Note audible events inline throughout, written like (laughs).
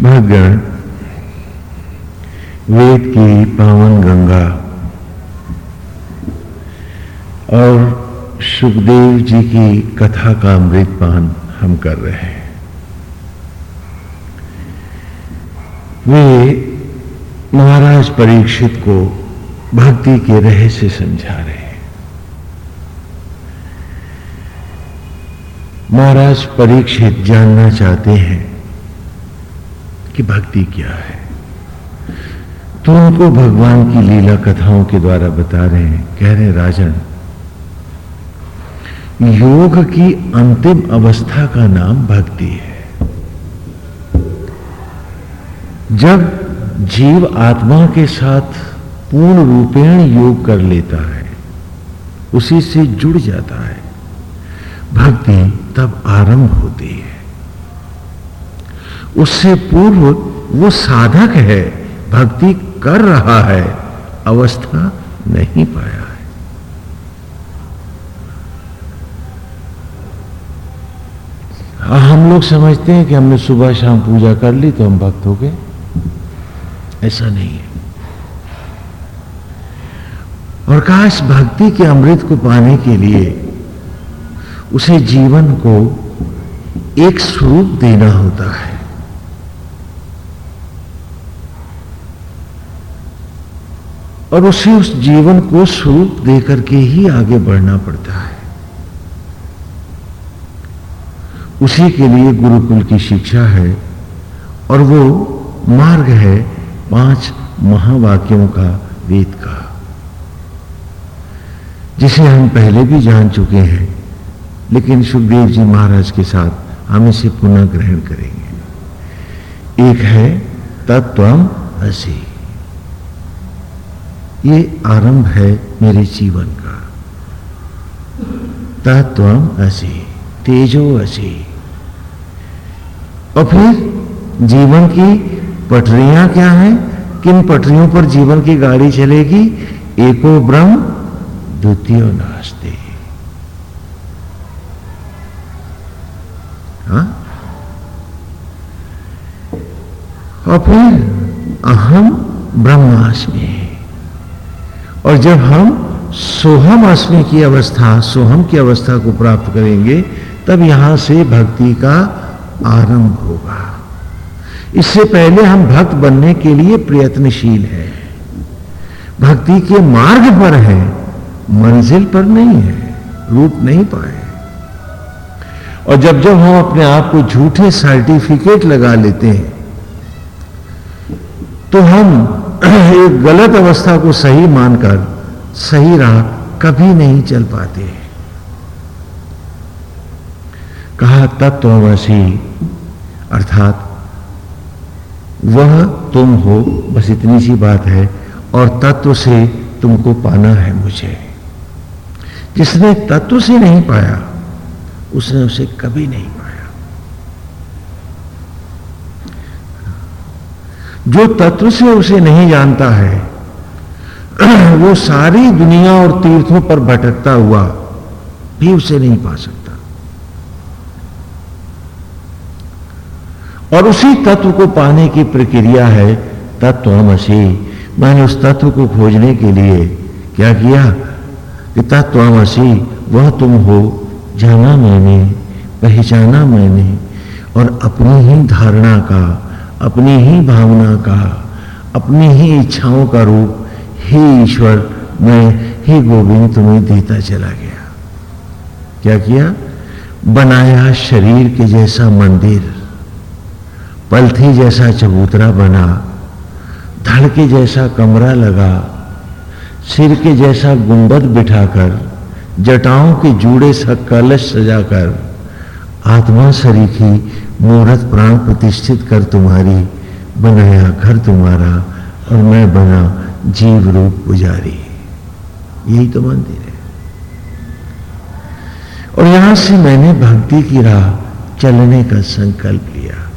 भगण, वेद की पावन गंगा और सुखदेव जी की कथा का अमृतपान हम कर रहे हैं। वे महाराज परीक्षित को भक्ति के रहस्य समझा रहे हैं। महाराज परीक्षित जानना चाहते हैं कि भक्ति क्या है। तो उनको भगवान की लीला कथाओं के द्वारा बता रहे हैं। कह रहे राजन, योग की अंतिम अवस्था का नाम भक्ति है। जब जीव आत्मा के साथ पूर्ण रूपेण योग कर लेता है। उसी से जुड़ जाता है। भक्ति तब आरंभ होती है। उससे पूर्व वो साधक है, भक्ति कर रहा है, अवस्था नहीं पाया है। हम लोग समझते हैं कि हमने सुबह शाम पूजा कर ली तो हम भक्त हो गए। ऐसा नहीं है। और इस भक्ति के अमृत को पाने के लिए उसे जीवन को एक स्वरूप देना होता है। और उसे उस जीवन को स्वरूप देकर के ही आगे बढ़ना पड़ता है। उसी के लिए गुरुकुल की शिक्षा है और वो मार्ग है पाँच महावाक्यों का वेद का। जिसे हम पहले भी जान चुके हैं। लेकिन सुखदेव जी महाराज के साथ हम इसे पुनः ग्रहण करेंगे। एक है तत्वम असी ये आरंभ है मेरे जीवन का। तत्वम असी तेजो असी और फिर जीवन की पटरियाँ क्या हैं? किन पटरियों पर जीवन की गाड़ी चलेगी? एको ब्रह्म द्वितीय नास्ते। हाँ? और फिर अहम ब्रह्मास्मि। और जब हम सोहम अस्मि की अवस्था, सोहम की अवस्था को प्राप्त करेंगे, तब यहाँ से भक्ति का आरंभ होगा। इससे पहले हम भक्त बनने के लिए प्रयत्नशील हैं। भक्ति के मार्ग पर हैं। मंजिल पर नहीं है, रूप नहीं पाए। और जब जब हम अपने आप को झूठे सर्टिफिकेट लगा लेते हैं तो हम (clears throat) एक गलत अवस्था को सही मानकर सही राह कभी नहीं चल पाते कहा तत्वसी अर्थात, वह तुम हो, बस इतनी सी बात है, और तत्व से तुमको पाना है मुझे। जिसने तत्व से नहीं पाया, उसने उसे कभी नहीं पाया। जो तत्व से उसे नहीं जानता है, (clears throat) वो सारी दुनिया और तीर्थों पर भटकता हुआ भी उसे नहीं पा सकता। और उसी तत्व को पाने की प्रक्रिया है तत्वमसी। मैंने उस तत्व को खोजने के लिए क्या किया? कि तत्वमसी वह तुम हो, जाना मैंने, पहचाना मैंने, और अपनी ही धारणा का, अपनी ही भावना का, अपनी ही इच्छाओं का रूप हे ईश्वर, मैं हे गोविंद तुम्हें देता चला गया। क्या किया? बनाया शरीर के जैसा मंदिर, पलथी जैसा चबूतरा बना, धड़ के जैसा कमरा लगा सिर के जैसा गुंबद बिठाकर, जटाओं के जूड़े सा कलश सजाकर, आत्मा सरीखी मूर्त प्राण प्रतिष्ठित कर तुम्हारी, बनाया घर तुम्हारा और मैं बना जीव रूप पुजारी। यही तो मंदिर है। और यहाँ से मैंने भक्ति की राह चलने का संकल्प लिया।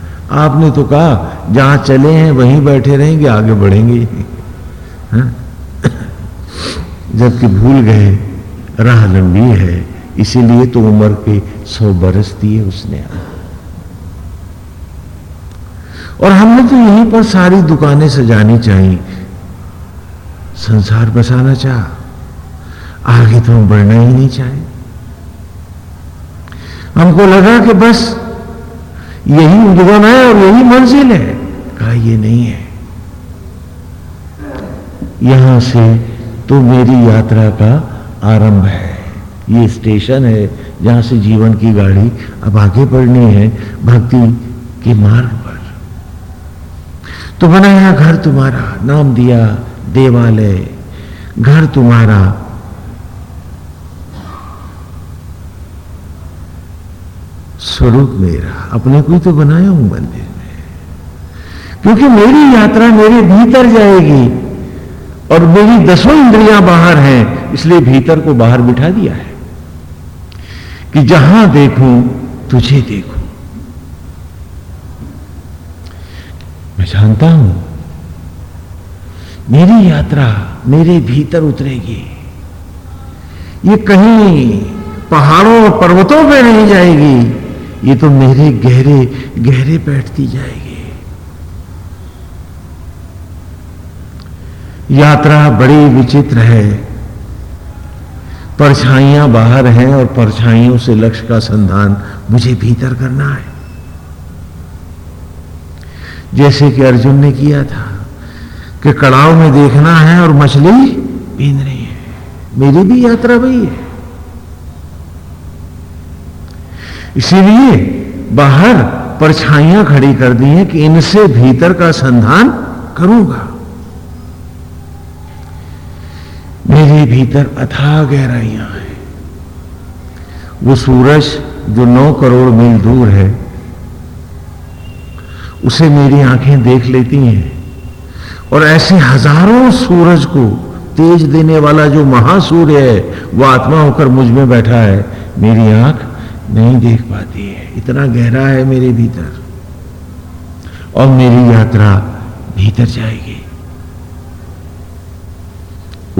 आपने तो कहा, जहाँ चले हैं, वहीं बैठे रहेंगे, आगे बढ़ेंगे। हाँ? जबकि भूल गए, राह लंबी है, इसीलिए तो उम्र के सौ बरस दिए उसने। और हमने तो यहीं पर सारी दुकानें सजानी चाहिए संसार बसाना चाह, आगे तो हम बढ़ना ही नहीं चाहे। हमको लगा कि बस यही उद्गम है और यही मंजिल है। कहा, ये नहीं है। यहाँ से तो मेरी यात्रा का आरंभ है। ये स्टेशन है जहाँ से जीवन की गाड़ी अब आगे बढ़नी है, भक्ति के मार्ग पर। तो बनाया घर तुम्हारा, नाम दिया देवालय। घर तुम्हारा। स्वरूप मेरा। अपने को ही तो बनाया हूँ मंदिर में। क्योंकि मेरी यात्रा मेरे भीतर जाएगी। और मेरी दसों इंद्रियाँ बाहर हैं, इसलिए भीतर को बाहर बिठा दिया है कि जहाँ देखूँ, तुझे देखूँ। मैं जानता हूँ, मेरी यात्रा मेरे भीतर उतरेगी। ये कहीं पहाड़ों और पर्वतों पे नहीं जाएगी, ये तो मेरे गहरे गहरे बैठती जाएगी। यात्रा बड़ी विचित्र है। परछाइयाँ बाहर हैं और परछाइयों से लक्ष्य का संधान मुझे भीतर करना है। जैसे कि अर्जुन ने किया था कि कड़ाव में देखना है और मछली पीन रही है। मेरी भी यात्रा वही है। इसीलिए बाहर परछाइयाँ खड़ी कर दी हैं कि इनसे भीतर का संधान करूँगा। मेरे भीतर अथाह गहराइयाँ हैं। वो सूरज जो नौ करोड़ मील दूर है, उसे मेरी आँखें देख लेती हैं। और ऐसे हज़ारों सूरज को तेज देने वाला जो महासूर्य है, वो आत्मा होकर मुझमें बैठा है। मेरी आँख नहीं देख पाती है। इतना गहरा है मेरे भीतर। और मेरी यात्रा भीतर जाएगी।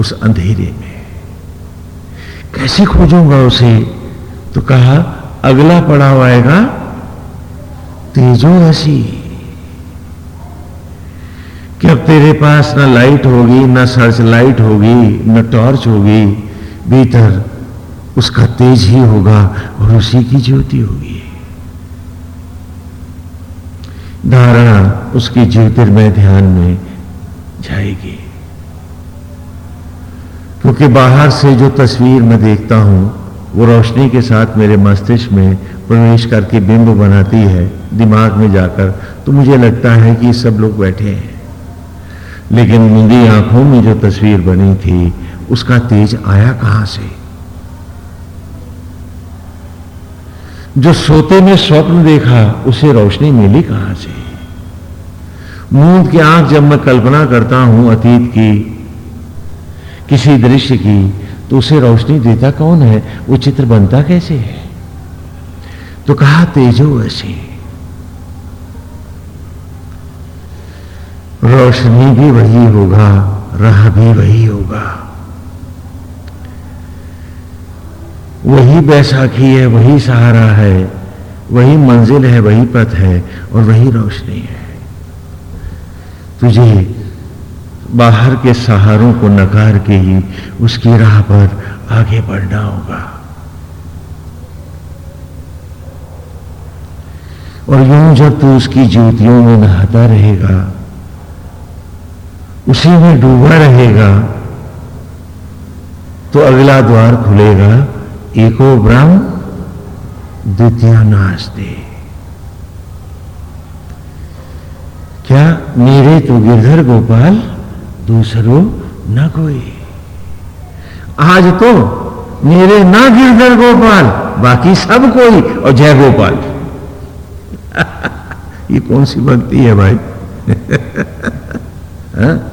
उस अंधेरे में। कैसे खोजूँगा उसे? तो कहा, अगला पड़ाव आएगा, तेजो हसी कि अब तेरे पास ना लाइट होगी, ना सर्च लाइट होगी, ना टॉर्च होगी, भीतर उसका तेज ही होगा और उसी की ज्योति होगी। धारणा उसकी ज्योतिर्मय ध्यान में जाएगी। क्योंकि बाहर से जो तस्वीर मैं देखता हूँ, वो रोशनी के साथ मेरे मस्तिष्क में प्रवेश करके बिंब बनाती है, दिमाग में जाकर। तो मुझे लगता है कि सब लोग बैठे हैं। लेकिन मेरी आँखों में जो तस्वीर बनी थी, उसका तेज आया कहाँ से? जो सोते में स्वप्न देखा, उसे रोशनी मिली कहाँ से? मूंद की आँख जब मैं कल्पना करता हूँ अतीत की किसी दृश्य की तो उसे रोशनी देता कौन है? वो चित्र बनता कैसे है? तो कहा तेजो ऐसे रोशनी भी वही होगा, राह भी वही होगा। वही बैसाखी है, वही सहारा है, वही मंजिल है, वही पथ है, और वही रोशनी है। तुझे बाहर के सहारों को नकार के ही उसकी राह पर आगे बढ़ना होगा। और यूँ जब तू उसकी ज्योतियों में नहाता रहेगा, उसी में डूबा रहेगा तो अगला द्वार खुलेगा, एको ब्रह्म, द्वितीय नास्ते क्या मेरे तो गिरधर गोपाल दूसरो न कोई। आज तो मेरे ना गिरधर गोपाल, बाकी सब कोई और जय गोपाल। (laughs) ये कौन सी भक्ति है भाई? (laughs) हा?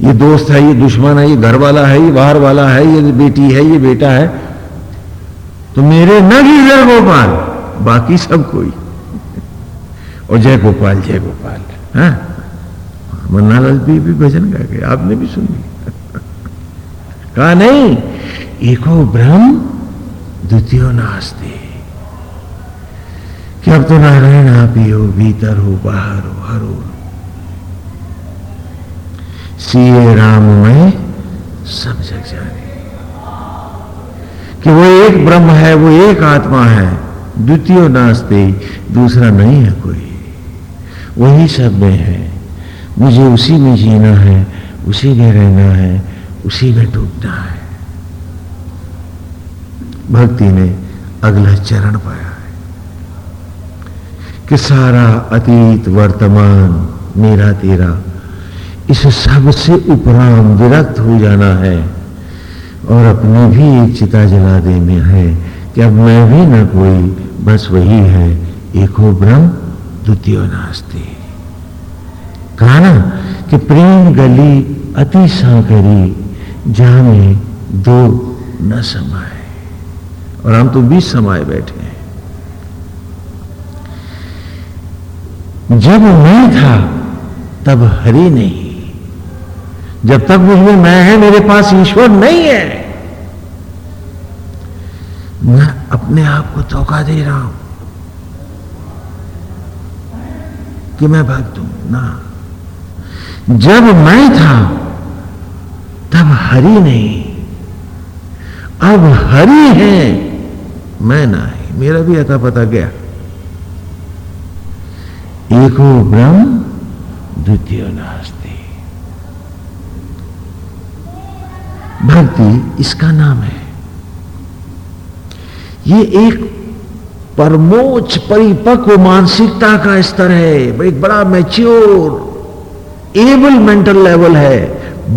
ये दोस्त है, ये दुश्मन है, ये घर वाला है, ये बाहर वाला है, ये बेटी है, ये बेटा है। तो मेरे न गिरधर गोपाल, बाकी सब कोई। (laughs) और जय गोपाल जय गोपाल। हाँ? मन्नालाल भी, भी भजन गा गए आपने भी सुनी कहा नहीं एको ब्रह्म द्वितीय नास्ते। कि अब तो नारायण आप ही हो भीतर हो बाहर हो हर हो। सीए राम में सब जग जाने। कि वो एक ब्रह्म है वो एक आत्मा है द्वितीय नास्ते दूसरा नहीं है कोई। वही सब में है। मुझे उसी में जीना है, उसी में रहना है, उसी में डूबना है। भक्ति ने अगला चरण पाया है कि सारा अतीत वर्तमान मेरा तेरा, इस सबसे उपराम विरक्त हो जाना है और अपनी भी एक चिता जला देने है कि अब मैं भी ना कोई, बस वही है, एको ब्रह्म, द्वितीय नास्ती। कहा ना कि प्रेम गली अति साकरी जाने दो न समाए और हम तो बीस समाये बैठे हैं। जब मैं था, तब हरि नहीं। जब तक मुझमें मैं है, मेरे पास ईश्वर नहीं है। मैं अपने आप को धोखा दे रहा हूँ कि मैं भाग दू ना। जब मैं था, तब हरि नहीं। अब हरि है, मैं ना है मेरा भी अता पता गया। एको ब्रह्म द्वितीय नास्ती। भक्ति इसका नाम है। ये एक परमोच्च परिपक्व मानसिकता का स्तर है, एक बड़ा मैच्योर एबल मेंटल लेवल है,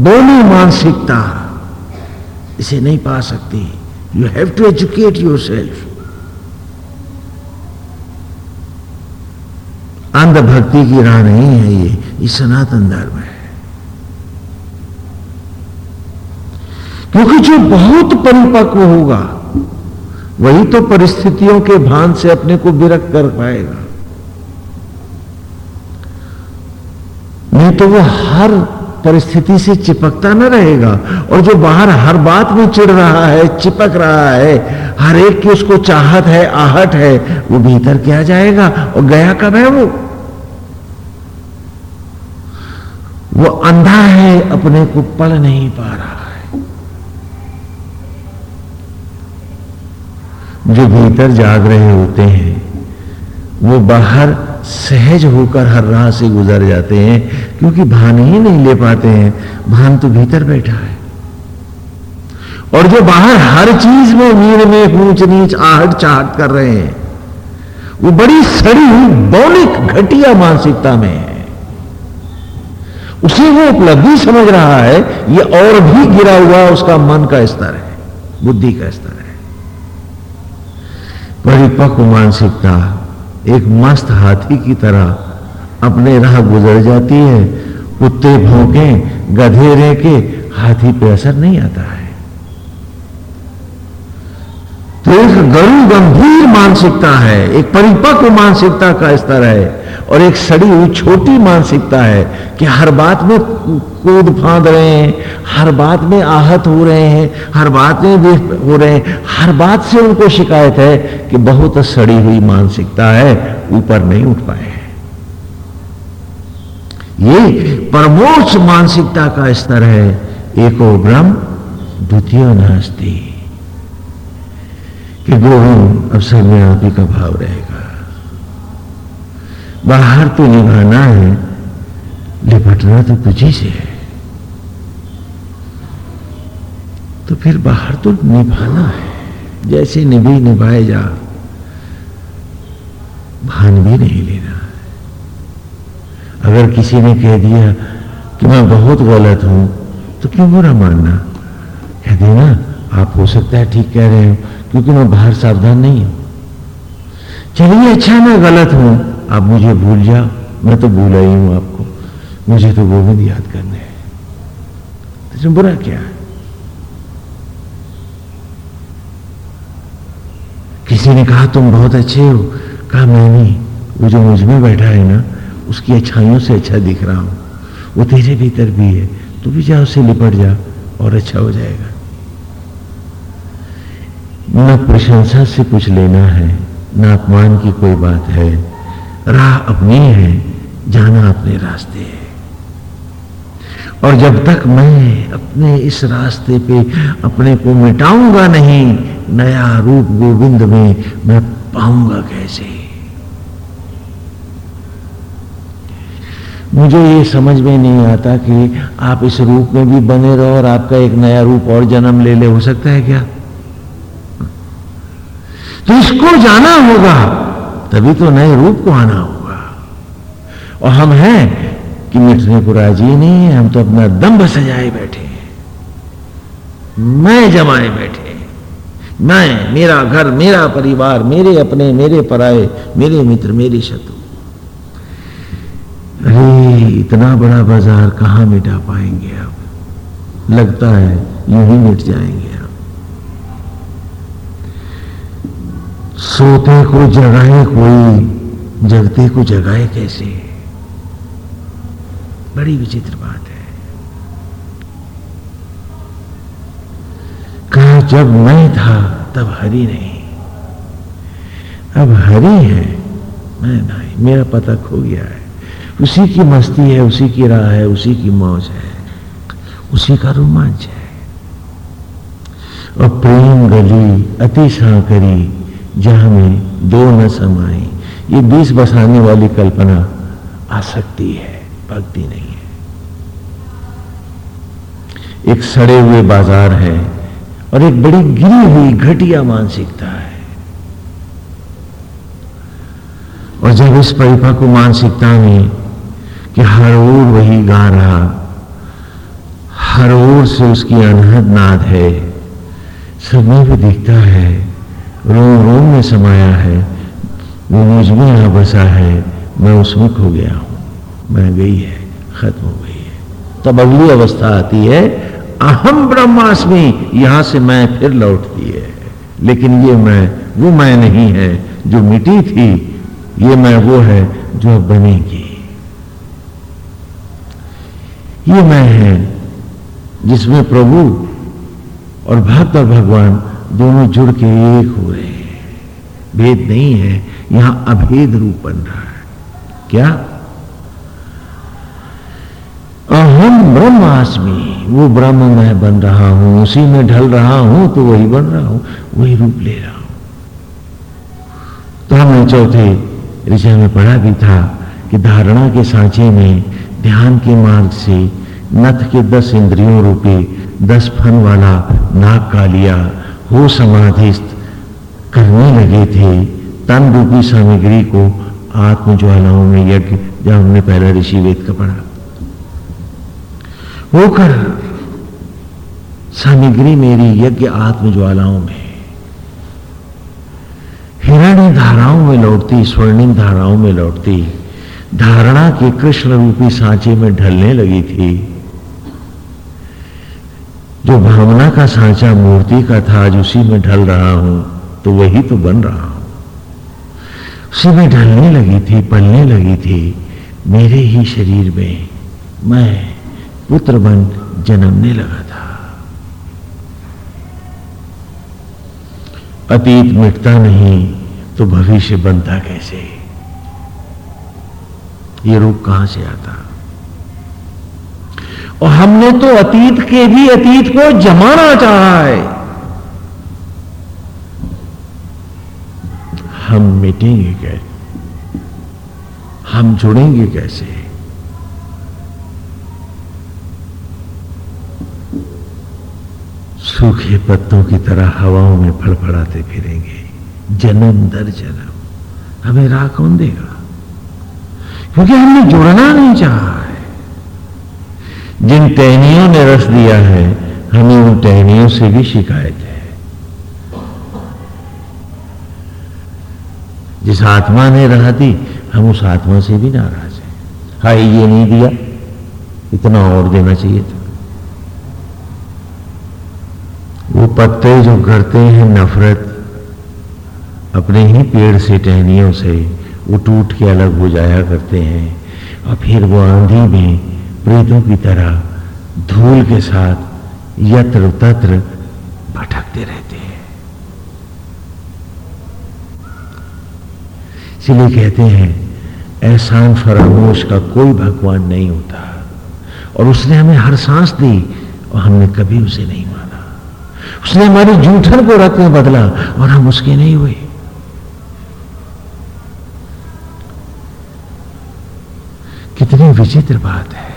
बोली मानसिकता, इसे नहीं पा सकती। You have to educate yourself अंध भक्ति की राह नहीं है ये ये सनातन धर्म है। क्योंकि जो बहुत परिपक्व होगा, वही तो परिस्थितियों के भान से अपने को विरक्त कर पाएगा। नहीं तो वो हर परिस्थिति से चिपकता न रहेगा। और जो बाहर हर बात में चिड़ रहा है, चिपक रहा है, हर एक की उसको चाहत है, आहट है, वो भीतर क्या जाएगा? और गया कब है वो? वो अंधा है, अपने को पढ़ नहीं पा रहा है। जो भीतर जाग रहे होते हैं, वो बाहर सहज होकर हर राह से गुजर जाते हैं, क्योंकि भान ही नहीं ले पाते हैं। भान तो भीतर बैठा है। और जो बाहर हर चीज़ में मीर में ऊंच नीच आहट चाहट कर रहे हैं, वो बड़ी सड़ी हुई बौलिक घटिया मानसिकता में है। उसे वो उपलब्धि समझ रहा है, ये और भी गिरा हुआ उसका मन का स्तर है, बुद्धि का स्तर है। परिपक्व मानसिकता एक मस्त हाथी की तरह अपने राह गुजर जाती है। कुत्ते भौंके गधे के हाथी पे असर नहीं आता है। तो एक गरु गंभीर मानसिकता है, एक परिपक्व मानसिकता का स्तर है, और एक सड़ी हुई छोटी मानसिकता है कि हर बात में कूद फांद रहे हैं, हर बात में आहत हो रहे हैं, हर बात में भी हो रहे हैं, हर बात से उनको शिकायत है कि बहुत सड़ी हुई मानसिकता है, ऊपर नहीं उठ पाए ये परमोच्च मानसिकता का स्तर है, एको ब्रह्म द्वितीय नास्ती। कि गोविंद अब सब में आप ही का भाव रहेगा। बाहर तो निभाना है लिपटना तो कुछ ही से है। तो फिर बाहर तो निभाना है। जैसे निभी निभाए जा, भान भी नहीं लेना है। अगर किसी ने कह दिया कि मैं बहुत गलत हूँ तो क्यों बुरा मानना? कह देना, आप हो सकता है ठीक कह रहे हो। क्योंकि मैं बाहर सावधान नहीं हूँ। चलिए अच्छा मैं गलत हूँ। आप मुझे भूल जाओ। मैं तो भूला ही हूँ आपको। मुझे तो गोविंद याद करने हैं। तो बुरा क्या है? किसी ने कहा, तुम बहुत अच्छे हो। कहा, मैं नहीं। वो जो मुझमें बैठा है ना, उसकी अच्छाइयों से अच्छा दिख रहा हूँ। वो तेरे भीतर भी है। तू भी जा उससे लिपट जा और अच्छा हो जाएगा। न प्रशंसा से कुछ लेना है, न अपमान की कोई बात है। राह अपनी है, जाना अपने रास्ते है। और जब तक मैं अपने इस रास्ते पे अपने को मिटाऊँगा नहीं, नया रूप गोविंद में मैं पाऊँगा कैसे? मुझे ये समझ में नहीं आता कि आप इस रूप में भी बने रहो और आपका एक नया रूप और जन्म ले ले, हो सकता है क्या? तो इसको जाना होगा, तभी तो नए रूप को आना होगा। और हम हैं कि मिटने को राज़ी नहीं है, हम तो अपना दम्भ सजाए बैठे हैं। मैं जमाए बैठे मैं, मेरा घर, मेरा परिवार, मेरे अपने, मेरे पराए, मेरे मित्र, मेरे शत्रु। अरे, इतना बड़ा बाज़ार कहाँ मिटा पाएँगे अब लगता है यूँ ही मिट जाएँगे सोते को जगाए कोई, जगते को जगाए कैसे? बड़ी विचित्र बात है। कहा, जब मैं था, तब हरि नहीं। अब हरि है। मैं नहीं, मेरा पता खो गया है। उसी की मस्ती है, उसी की राह है, उसी की मौज है। उसी का रोमांच है। और प्रेम गली, अति करी जहाँ में दो न समाए। ये बीस बसाने वाली कल्पना आसक्ति है, भक्ति नहीं है। एक सड़े हुए बाज़ार है और एक बड़ी गिरी हुई घटिया मानसिकता है। और जब इस परिपक्व मानसिकता में कि हर ओर वही गा रहा, हर ओर से उसकी अनहद नाद है, सब में भी दिखता है रोम रोम में समाया है। वो मुझमें यहाँ बसा है। मैं उसमें खो गया हूँ। मैं गई है। खत्म हो गई है। तब अगली अवस्था आती है। अहम ब्रह्मास्मि, यहाँ से मैं फिर लौटती है। लेकिन ये मैं, वो मैं नहीं है जो मिटी थी। ये मैं, वो है जो बनेगी। ये मैं है जिसमें प्रभु और भक्त और भगवान दोनों जुड़ के एक हो रहे हैं भेद नहीं है, यहाँ अभेद रूप बन रहा है। क्या? अहम ब्रह्मास्मि, वो ब्रह्म मैं बन रहा हूँ, उसी में ढल रहा हूँ तो वही बन रहा हूँ, वही रूप ले रहा हूँ। तो हमने चौथे ऋषि में पढ़ा भी था कि धारणा के सांचे में ध्यान के मार्ग से नथ के दस इंद्रियों रूपी दस फन वाला नाक का लिया हो समाधिस्थ करने लगे थे। तन रूपी सामग्री को आत्म ज्वालाओं में यज्ञ जब हमने पहला ऋषि वेद का पढ़ा। वो कर सामग्री मेरी यज्ञ आत्म ज्वालाओं में। हिरण्य धाराओं में लौटती, स्वर्णिम धाराओं में लौटती, धारणा के कृष्ण रूपी सांचे में ढलने लगी थी। जो भावना का सांचा मूर्ति का था आज उसी में ढल रहा हूँ तो वही तो बन रहा हूँ। उसी में ढलने लगी थी, पलने लगी थी, मेरे ही शरीर में मैं पुत्र बन जन्मने लगा था। अतीत मिटता नहीं तो भविष्य बनता कैसे? ये रूप कहाँ से आता? और हमने तो अतीत के भी अतीत को जमाना चाहा है। हम मिटेंगे कैसे? हम जुड़ेंगे कैसे? सूखे पत्तों की तरह हवाओं में फड़फड़ाते फिरेंगे। जन्म दर जन्म। हमें राह कौन देगा? क्योंकि हमने जुड़ना नहीं चाहा है। जिन टहनियों ने रस दिया है, हमें उन टहनियों से भी शिकायत है। जिस आत्मा ने राह दी, हम उस आत्मा से भी नाराज़ हैं। हाय, ये नहीं दिया। इतना और देना चाहिए था। वो पत्ते जो करते हैं नफरत, अपने ही पेड़ से टहनियों से वो टूट के अलग हो जाया करते हैं। और फिर वो आंधी में प्रेतों की तरह धूल के साथ यत्र तत्र भटकते रहते हैं। इसलिए कहते हैं एहसान फरामोश का कोई भगवान नहीं होता। और उसने हमें हर सांस दी और हमने कभी उसे नहीं माना। उसने हमारे जूठन को रत्न बदला और हम उसके नहीं हुए। कितनी विचित्र बात है।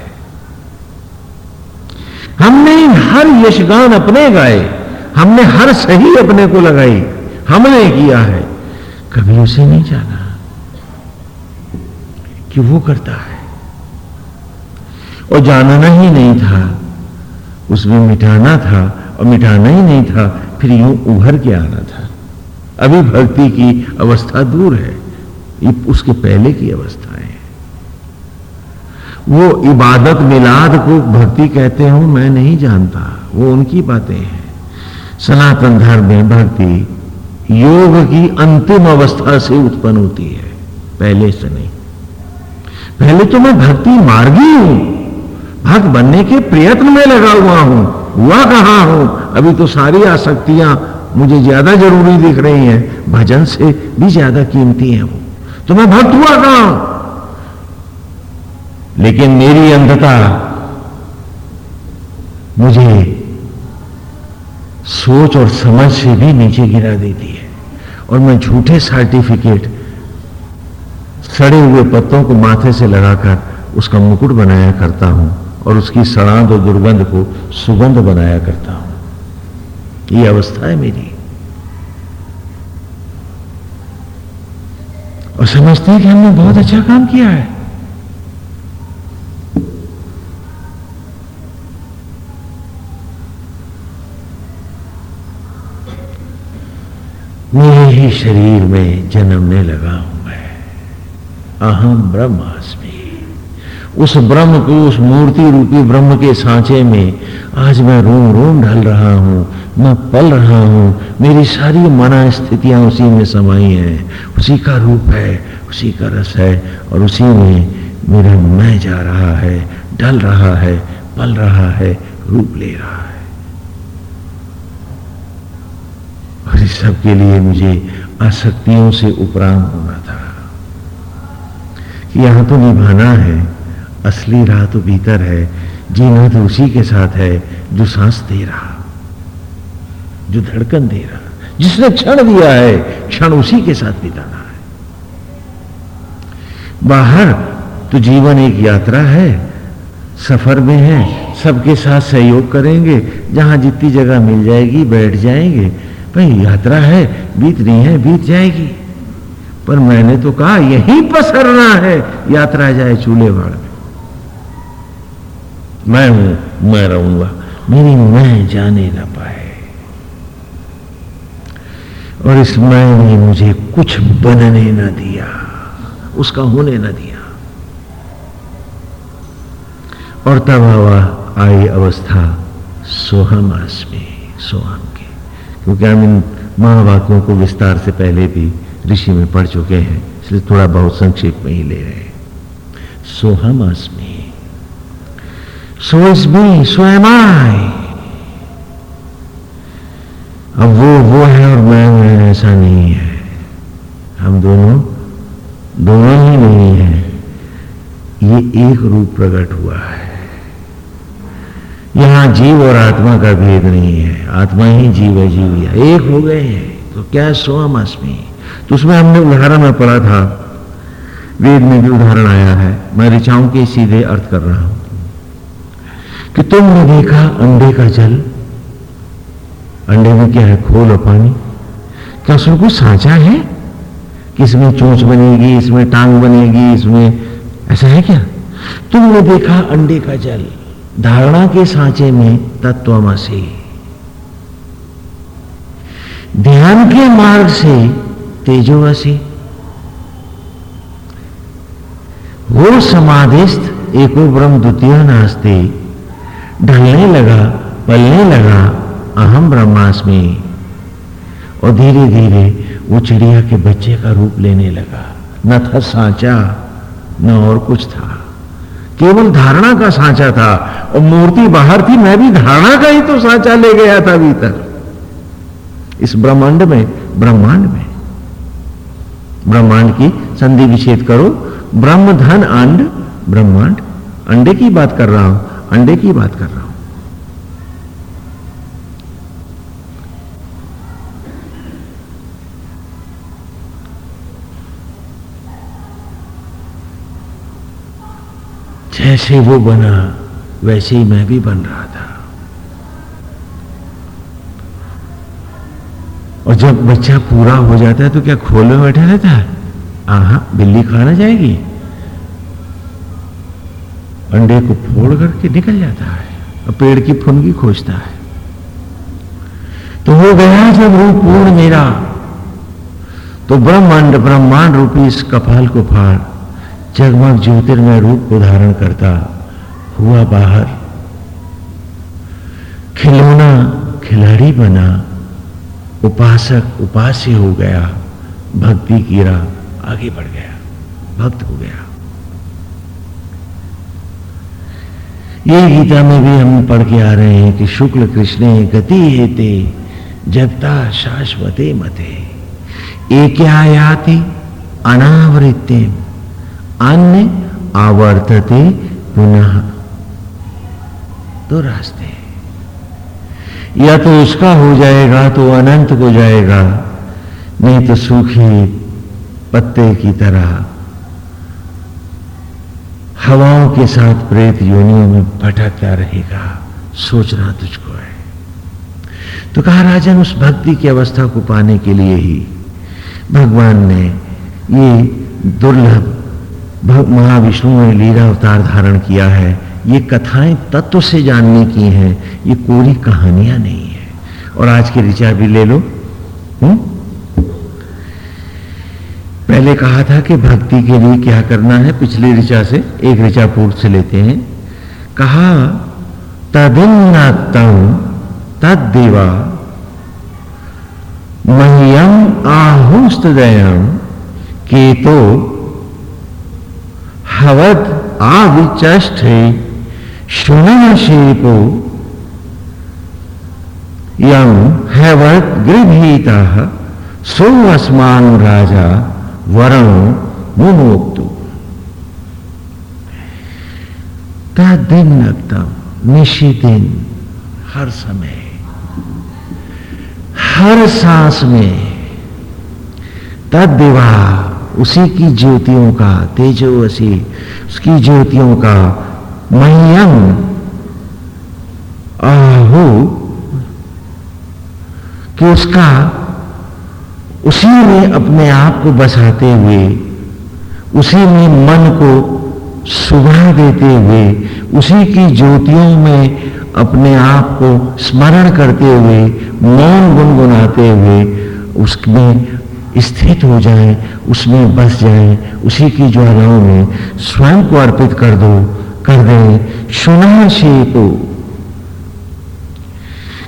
हमने हर यशगान अपने गाए, हमने हर सही अपने को लगाई, हमने किया है। कभी उसे नहीं जाना कि वो करता है। और जानना ही नहीं था, उसमें मिटाना था और मिटाना ही नहीं था, फिर यूँ उभर के आना था। अभी भक्ति की अवस्था दूर है, ये उसके पहले की अवस्था है। वो इबादत मिलाद को भक्ति कहते हो, मैं नहीं जानता। वो उनकी बातें हैं। सनातन धर्म में भक्ति योग की अंतिम अवस्था से उत्पन्न होती है, पहले से नहीं। पहले तो मैं भक्ति मार्गी हूँ। भक्त बनने के प्रयत्न में लगा हुआ हूँ। हुआ कहा हूँ? अभी तो सारी आसक्तियाँ मुझे ज़्यादा ज़रूरी दिख रही हैं। भजन से भी ज़्यादा कीमती हैं वो। तो मैं भक्त हुआ कहा हूँ? लेकिन मेरी अंधता मुझे सोच और समझ से भी नीचे गिरा देती है। और मैं झूठे सर्टिफिकेट सड़े हुए पत्तों को माथे से लगाकर उसका मुकुट बनाया करता हूँ और उसकी सड़ांत और दुर्गंध को सुगंध बनाया करता हूँ। ये अवस्था है मेरी। और समझते हैं कि हमने बहुत अच्छा काम किया है। मेरे ही शरीर में जन्मने लगा हूँ मैं। अहम ब्रह्मास्मि उस ब्रह्म को, उस मूर्ति रूपी ब्रह्म के सांचे में आज मैं रोम रोम ढल रहा हूँ, मैं पल रहा हूँ, मेरी सारी मना स्थितियाँ उसी में समाई हैं। उसी का रूप है, उसी का रस है और उसी में मेरा मैं जा रहा है, ढल रहा है, पल रहा है, रूप ले रहा है। इस सब के लिए मुझे आसक्तियों से उपरांत होना था कि यहाँ तो निभाना है, असली राह तो भीतर है, जीना तो उसी के साथ है जो सांस दे रहा, जो धड़कन दे रहा, जिसने क्षण दिया है, क्षण उसी के साथ बिताना है। बाहर तो जीवन एक यात्रा है, सफ़र में है, सबके साथ सहयोग करेंगे, जहाँ जितनी जगह मिल जाएगी, बैठ जाएँगे भाई, यात्रा है, बीत रही है, बीत जाएगी। पर मैंने तो कहा, यही पसरना है, यात्रा जाए चूल्हे भाड़ में। मैं हूँ, मैं रहूँगा, मेरी मैं जाने ना पाए। और इस मैं ने मुझे कुछ बनने न दिया, उसका होने न दिया। और तब हवा आई अवस्था सोहम आसमी, सोहम। क्योंकि हम इन महावाक्यों को विस्तार से पहले भी ऋषि में पढ़ चुके हैं, इसलिए थोड़ा बहुत संक्षेप में ही ले रहे हैं। सोहम अस्मी। सो इज़ सो एम आई अब वो वो है और मैं मैं ऐसा नहीं है। हम दोनों दोनों ही नहीं है। ये एक रूप प्रकट हुआ है। यहाँ जीव और आत्मा का भेद नहीं है। आत्मा ही जीव है जीव है एक हो गए हैं तो क्या सोम अस्मी तो उसमें हमने उदाहरण में पढ़ा था। वेद में भी उदाहरण आया है। मैं ऋचाओं के सीधे अर्थ कर रहा हूँ। कि तुमने देखा अंडे का जल? अंडे में क्या है खोल और पानी? क्या उसमें कुछ सांचा है? कि इसमें चोंच बनेगी, इसमें टांग बनेगी, इसमें ऐसा है क्या? तुमने देखा अंडे का जल? धारणा के सांचे में तत्वमसी। ध्यान के मार्ग से तेजोवसी वो समाधिस्थ एको ब्रह्म द्वितीय नास्ते, ढलने लगा, पलने लगा अहम ब्रह्मास्मि। और धीरे धीरे वो चिड़िया के बच्चे का रूप लेने लगा। न था सांचा, न और कुछ था। केवल धारणा का सांचा था और मूर्ति बाहर थी, मैं भी धारणा का ही तो सांचा ले गया था भीतर। इस ब्रह्मांड में ब्रह्मांड में। ब्रह्मांड की संधि विच्छेद करो। ब्रह्म धन अंड, ब्रह्मांड। अंडे की बात कर रहा हूँ, अंडे की बात कर रहा हूँ। जैसे वो बना, वैसे ही मैं भी बन रहा था। और जब बच्चा पूरा हो जाता है तो क्या खोल में बैठा रहता है? आहा बिल्ली खाना जाएगी अंडे को फोड़ करके निकल जाता है और पेड़ की फुनगी खोजता है। तो हो गया जब रूप पूर्ण मेरा। तो ब्रह्मांड ब्रह्मांड रूपी इस कपाल को फाड़। जगमग ज्योतिर्मय रूप को धारण करता हुआ बाहर। खिलौना खिलाड़ी बना, उपासक उपास्य हो गया, भक्ति की राह आगे बढ़ गया, भक्त हो गया। ये गीता में भी हम पढ़ के आ रहे हैं कि शुक्ल कृष्ण गति हेते, जगता शाश्वते मते एक आयाति अनावृत्ति अन्य आवर्तते पुनः दो रास्ते या तो उसका हो जाएगा तो अनंत को जाएगा, नहीं तो सूखे पत्ते की तरह। हवाओं के साथ प्रेत योनियों में भटकता रहेगा, सोचना तुझको है। तो कहा राजन, उस भक्ति की अवस्था को पाने के लिए ही भगवान ने ये दुर्लभ महाविष्णु ने लीला अवतार धारण किया है। ये कथाएँ तत्व से जानने की हैं। ये कोरी कहानियाँ नहीं है। और आज के ऋचा भी ले लो। हुँ? पहले कहा था कि भक्ति के लिए क्या करना है, पिछली ऋचा से, एक ऋचा पूर्व से लेते हैं। कहा तदिन्नतम तद देवा मह्यम आहुस्तदयम केतो हवद आविचष्टे शुनशेपो यम हैवत गृभीता सो अस्मान राजा वरण मुमोक्तु। दिन नक्तम निशी दिन हर समय। हर सांस में तद दिवा उसी की ज्योतियों का तेजोवसी उसकी ज्योतियों का मह्यम आहु, कि उसका, उसी में अपने आप को बसाते हुए, उसी में मन को सुबह देते हुए, उसी की ज्योतियों में अपने आप को स्मरण करते हुए, मौन गुनगुनाते हुए, उसमें स्थित हो जाए, उसमें बस जाए, उसी की ज्वालाओं में स्वयं को अर्पित कर दो, कर दे, सुना को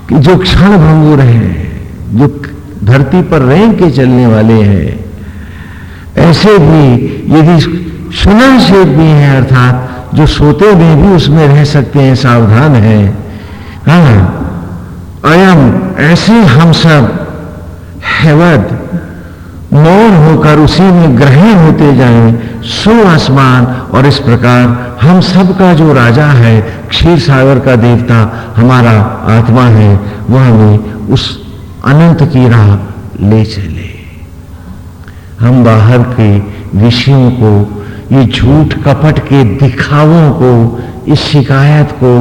कि जो क्षण भंगुर है, जो धरती पर रेंग के चलने वाले हैं, ऐसे भी यदि सुना शेप भी है, अर्थात जो सोते में भी उसमें रह सकते हैं, सावधान है हाँ अयम ऐसे हम सब हैवद मौन होकर उसी में ग्रहण होते जाएँ, सो आसमान और इस प्रकार हम सब का जो राजा है, क्षीर सागर का देवता, हमारा आत्मा है, वह हमें उस अनंत की राह ले चले। हम बाहर के विषयों को, ये झूठ कपट के दिखावों को, इस शिकायत को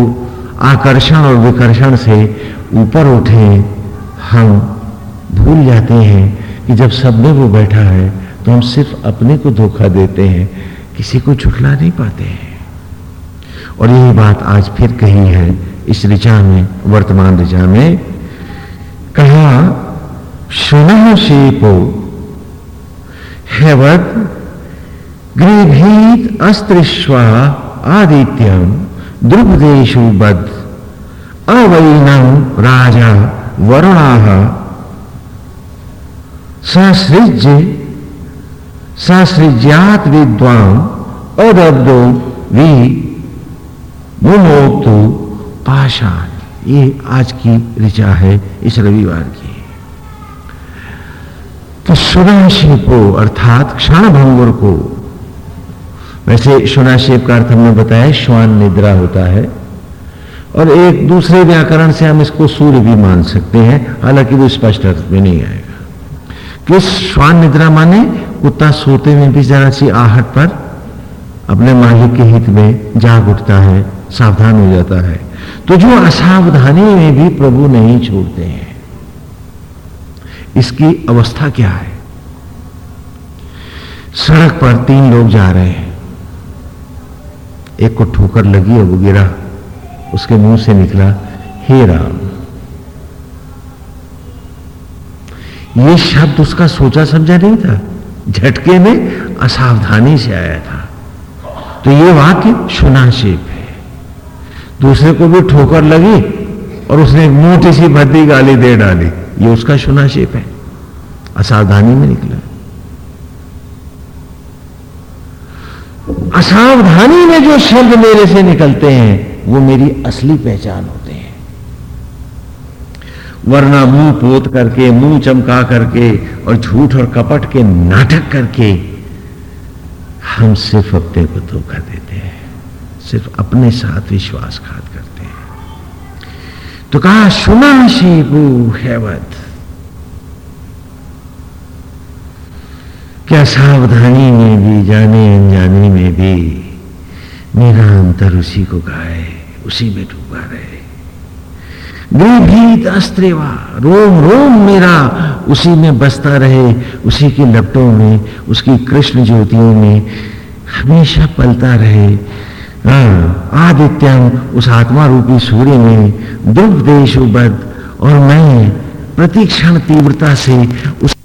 आकर्षण और विकर्षण से ऊपर उठे, हम भूल जाते हैं। कि जब सब में वो बैठा है तो हम सिर्फ़ अपने को धोखा देते हैं, किसी को झुठला नहीं पाते हैं। और यही बात आज फिर कही है, इस ऋचा में, वर्तमान ऋचा में। कहा सुन शेपो हेवत गृभीत अस्त्रिश्वा आदित्यम द्रुपदेशु बद अवैनम राजा वरुणा ससृज्य ससृज्यात विद्वान, अदब्दो वी मुमोक्तु पाषाण। ये आज की ऋचा है इस रविवार की। तो सुनाशिपो अर्थात क्षण भंगुर को, वैसे सुनाशेप का अर्थ हमने बताया, श्वान निद्रा होता है, और एक दूसरे व्याकरण से हम इसको सूर्य भी मान सकते हैं, हालाँकि वो स्पष्ट अर्थ में नहीं आएगा। किस श्वान निद्रा माने? कुत्ता सोते में भी जरा सी आहट पर अपने मालिक के हित में जाग उठता है, सावधान हो जाता है। तो जो असावधानी में भी प्रभु नहीं छोड़ते हैं, इसकी अवस्था क्या है? सड़क पर तीन लोग जा रहे हैं। एक को ठोकर लगी और वो गिरा। उसके मुँह से निकला, हे राम। ये शब्द उसका सोचा समझा नहीं था। झटके में असावधानी से आया था। तो ये वाक्य सुनाशेप है। दूसरे को भी ठोकर लगी और उसने एक मोटी सी भद्दी गाली दे डाली। ये उसका सुनाशेप है। असावधानी में निकला। असावधानी में जो शब्द मेरे से निकलते हैं, वो मेरी असली पहचान हैं। वरना मुँह पोत करके, मुँह चमका करके और झूठ और कपट के नाटक करके हम सिर्फ़ अपने को धोखा देते हैं, सिर्फ़ अपने साथ विश्वासघात करते हैं। तो कहा, सुना शिबू हैवत। क्या सावधानी में भी, जाने अनजाने में भी मेरा अंतर उसी को गाए, उसी में डूबा रहे? निर्भीत अस्त्रेवा रोम रोम मेरा। उसी में बसता रहे, उसी के लपटों में, उसकी कृष्ण ज्योतियों में। हमेशा पलता रहे। आदित्य आदित्यम, उस आत्मा रूपी सूर्य में। दुर्ग देश और मैं, प्रतीक्षण तीव्रता से उस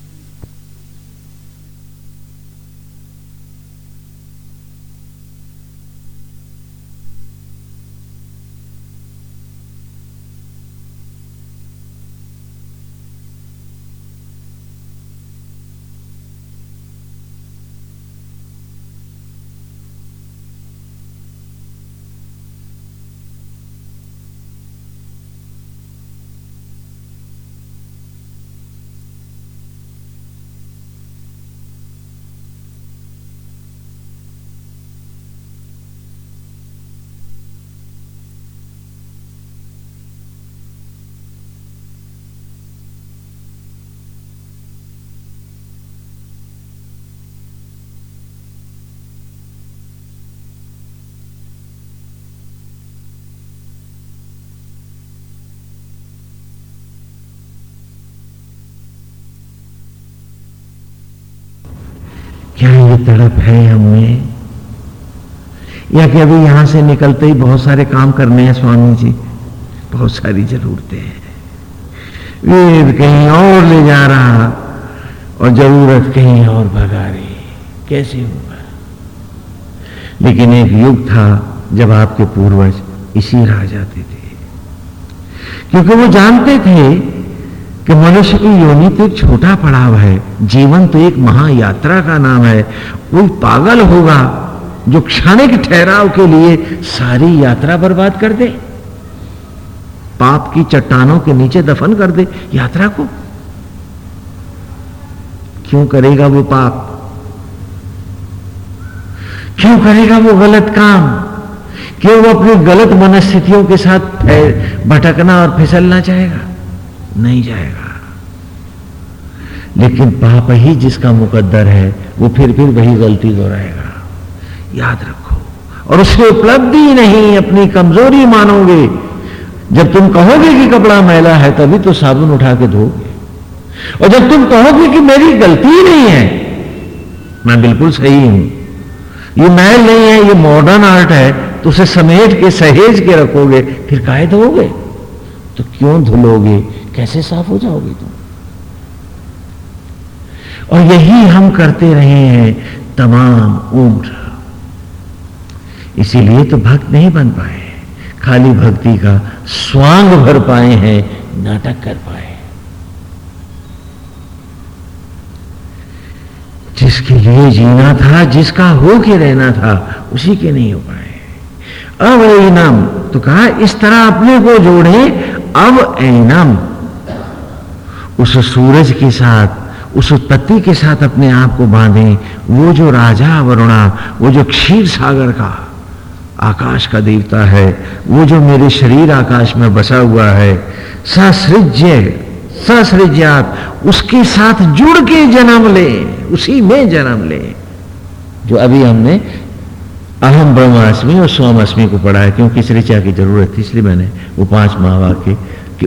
क्या ये तड़प है हमें या कि अभी यहाँ से निकलते ही बहुत सारे काम करने हैं स्वामी जी? बहुत सारी जरूरतें हैं। वेद कहीं और ले जा रहा और ज़रूरत कहीं और भगा रही। कैसे होगा? लेकिन एक युग था जब आपके पूर्वज इसी राह जाते थे। क्योंकि वो जानते थे कि मनुष्य की योनि तो एक छोटा पड़ाव है। जीवन तो एक महायात्रा का नाम है। कोई पागल होगा जो क्षणिक ठहराव के लिए सारी यात्रा बर्बाद कर दे, पाप की चट्टानों के नीचे दफन कर दे यात्रा को। क्यों करेगा वो पाप? क्यों करेगा वो गलत काम? क्यों वो अपनी गलत मनस्थितियों के साथ भटकना और फिसलना चाहेगा? नहीं जाएगा। लेकिन पाप ही जिसका मुकद्दर है, वो फिर फिर वही गलती दोहराएगा। याद रखो, और उसकी उपलब्धि नहीं, अपनी कमज़ोरी मानोगे। जब तुम कहोगे कि कपड़ा मैला है, तभी तो साबुन उठा के धोगे और जब तुम कहोगे कि मेरी गलती नहीं है, मैं बिल्कुल सही हूँ। ये मैल नहीं है, ये मॉडर्न आर्ट है तो उसे समेट के, सहेज के रखोगे, फिर काहे धोगे तो क्यों धुलोगे? कैसे साफ़ हो जाओगे तुम? और यही हम करते रहे हैं तमाम उम्र। इसीलिए तो भक्त नहीं बन पाए खाली भक्ति का स्वांग भर पाए हैं, नाटक कर पाए जिसके लिए जीना था, जिसका हो के रहना था, उसी के नहीं हो पाए अब ऐनम तो कहा इस तरह अपने को जोड़े, अब ऐनम उस सूरज के साथ, उस उत्पत्ति के साथ अपने आप को बांधें। वो जो राजा वरुणा, वो जो क्षीर सागर का आकाश का देवता है, वो जो मेरे शरीर आकाश में बसा हुआ है ससृज्य ससृज्यात उसके साथ जुड़ के जन्म ले, उसी में जन्म ले। जो अभी हमने अहम ब्रह्माष्टमी और सोमाष्टमी को पढ़ा है, क्योंकि ऋचा की ज़रूरत थी, इसलिए मैंने वो पाँच महावाक्य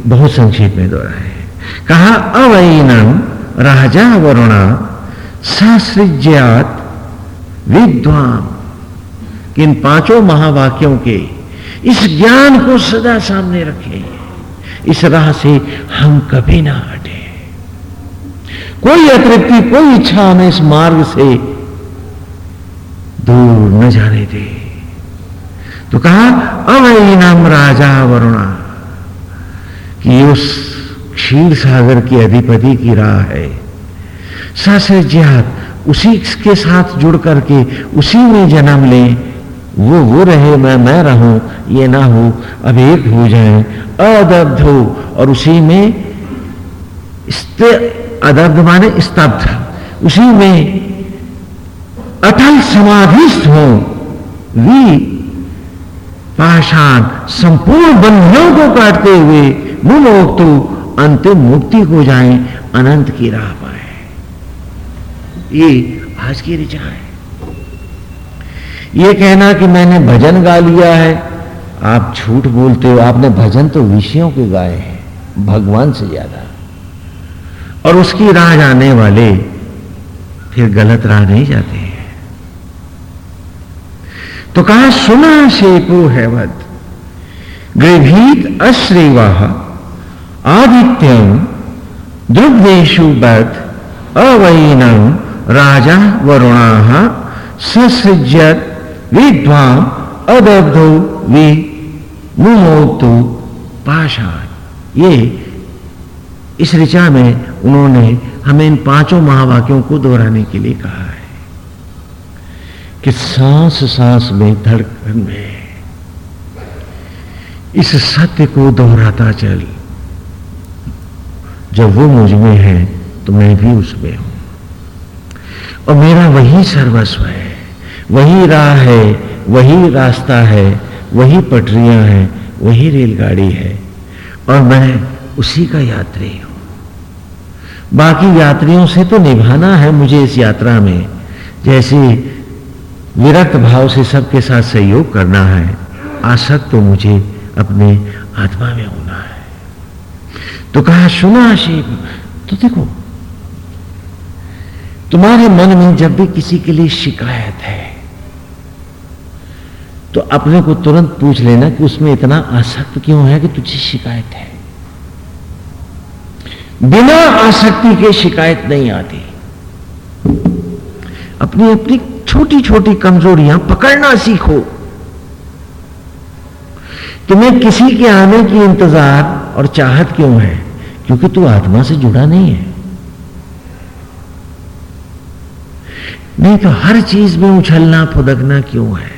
बहुत संक्षेप में दोहराए कहा अवैनम राजा वरुणा, ससृज्यात विद्वान। इन पाँचों महावाक्यों के इस ज्ञान को सदा सामने रखें। इस राह से हम कभी ना हटे। कोई अतृप्ति, कोई इच्छा हमें इस मार्ग से दूर न जाने दे। तो कहा अवैनम राजा वरुणा, कि उस क्षीर सागर के अधिपति की राह है। ससज्ञात उसी के साथ जुड़ करके उसी में जन्म लें। वो वो रहे, मैं मैं रहूँ, ये ना हो अब एक हो जाए। अदब्ध हो, और उसी में अदब्ध माने स्तब्ध। उसी में अटल समाधिस्थ हो। वी पाषाण संपूर्ण बंधनों को काटते हुए मुमुक्तु अंतिम मुक्ति को जाए, अनंत की राह पाए। ये आज की ऋचा है। ये कहना कि मैंने भजन गा लिया है, आप झूठ बोलते हो, आपने भजन तो विषयों के गाए हैं, भगवान से ज़्यादा। और उसकी राह जाने वाले फिर गलत राह नहीं जाते हैं। तो कहा, सुना शेपो है वद गृभीत अश्रीवाह आदित्यम द्रुग्वेशु बद अवैनम राजा वरुणा ससृजत विद्वान अदब्धो वि मुमोक्तु पाषाण। ये इस ऋचा में उन्होंने हमें इन पाँचों महावाक्यों को दोहराने के लिए कहा है कि सांस सांस में धड़कन में इस सत्य को दोहराता चल जब वो मुझमें है तो मैं भी उसमें हूँ। और मेरा वही सर्वस्व है, वही राह है, वही रास्ता है, वही पटरियाँ हैं, वही रेलगाड़ी है, और मैं उसी का यात्री हूँ। बाकी यात्रियों से तो निभाना है मुझे इस यात्रा में, जैसे विरक्त भाव से सबके साथ सहयोग करना है, आसक्त तो मुझे अपने आत्मा में होना है। तो कहा सुना शिव तो देखो, तुम्हारे मन में जब भी किसी के लिए शिकायत है तो अपने को तुरंत पूछ लेना कि उसमें इतना आसक्त क्यों है कि तुझे शिकायत है। बिना आसक्ति के शिकायत नहीं आती। अपनी अपनी छोटी छोटी कमजोरियाँ पकड़ना सीखो। तुम्हें किसी के आने की इंतज़ार और चाहत क्यों है? क्योंकि तू आत्मा से जुड़ा नहीं है। नहीं तो हर चीज़ में उछलना, फुदकना क्यों है?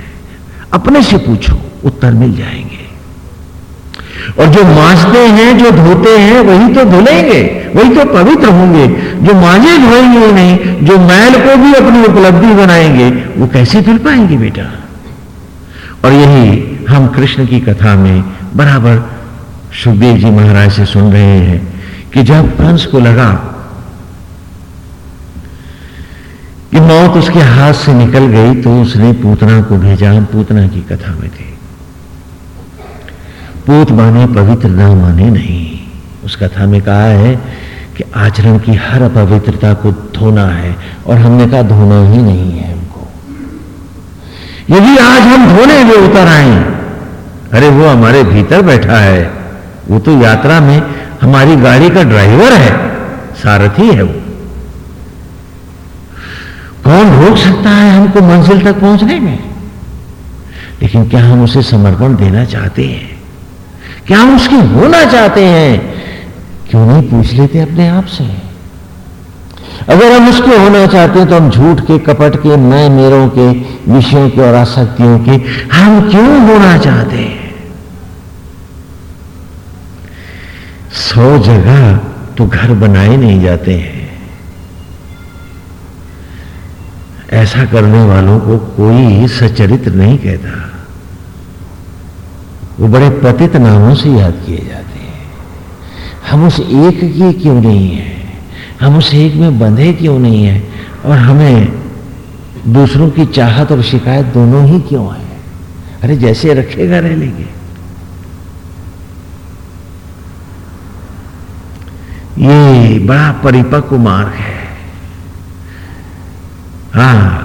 अपने से पूछो, उत्तर मिल जाएँगे। और जो मांझते हैं, जो धोते हैं, वही तो धुलेंगे, वही तो पवित्र होंगे। जो मांझे धोएँगे नहीं, जो मैल को भी अपनी उपलब्धि बनाएँगे, वो कैसे धुल पाएँगे बेटा? और यही हम कृष्ण की कथा में बराबर सुखदेव जी महाराज से सुन रहे हैं कि जब कंस को लगा कि मौत उसके हाथ से निकल गई तो उसने पूतना को भेजा। पूतना की कथा में थे। पूत माने पवित्र न माने नहीं। उस कथा में कहा है कि आचरण की हर अपवित्रता को धोना है और हमने कहा, धोना ही नहीं है हमको। यदि आज हम धोने में उतर आए, अरे वो हमारे भीतर बैठा है। वो तो यात्रा में हमारी गाड़ी का ड्राइवर है, सारथी है वो। कौन रोक सकता है हमको मंजिल तक पहुँचने में? लेकिन क्या हम उसे समर्पण देना चाहते हैं? क्या हम उसकी होना चाहते हैं? क्यों नहीं पूछ लेते अपने आप से? अगर हम उसके होना चाहते हैं तो हम झूठ के, कपट के, मैं मेरों के, विषयों के और आसक्तियों के, हम क्यों होना चाहते हैं? सौ जगह तो घर बनाए नहीं जाते हैं। ऐसा करने वालों को कोई सचरित्र नहीं कहता। वो बड़े पतित नामों से याद किए जाते हैं। हम उस एक की क्यों नहीं है? हम उस एक में बंधे क्यों नहीं है? और हमें दूसरों की चाहत और शिकायत दोनों ही क्यों है? अरे जैसे रखेगा रह लेंगे। ये बड़ा परिपक्व मार्ग है। हा,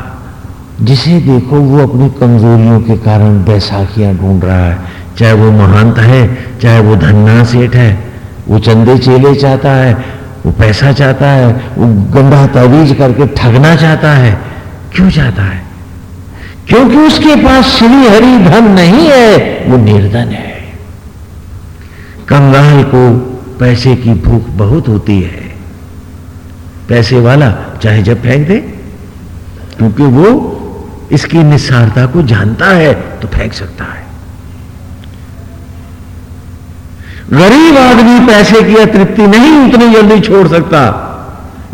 जिसे देखो वो अपनी कमजोरियों के कारण बैसाखियाँ ढूंढ रहा है। चाहे वो महंत है, चाहे वो धन्ना सेठ है, वो चंदे चेले चाहता है, वो पैसा चाहता है, वो गंदा तवीज करके ठगना चाहता है। क्यों चाहता है? क्योंकि उसके पास श्री हरि धन नहीं है, वो निर्धन है। कंगाल को पैसे की भूख बहुत होती है। पैसे वाला चाहे जब फेंक दे, क्योंकि वो इसकी निस्सारता को जानता है तो फेंक सकता है। गरीब आदमी पैसे की अतृप्ति नहीं उतनी जल्दी छोड़ सकता,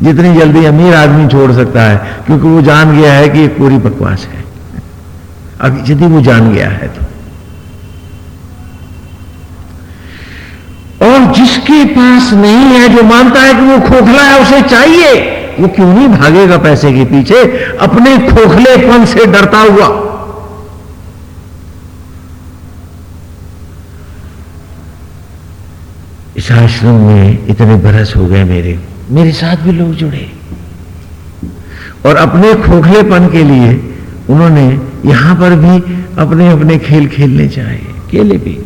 जितनी जल्दी अमीर आदमी छोड़ सकता है, क्योंकि वो जान गया है कि एक पूरी बकवास है। अब यदि वो जान गया है तो और जिसके पास नहीं है, जो मानता है कि वो खोखला है, उसे चाहिए। वो क्यों नहीं भागेगा पैसे के पीछे? अपने खोखलेपन से डरता हुआ। इस आश्रम में इतने बरस हो गए मेरे। मेरे साथ भी लोग जुड़े। और अपने खोखलेपन के लिए उन्होंने यहाँ पर भी अपने अपने खेल खेलने चाहे खेले भी।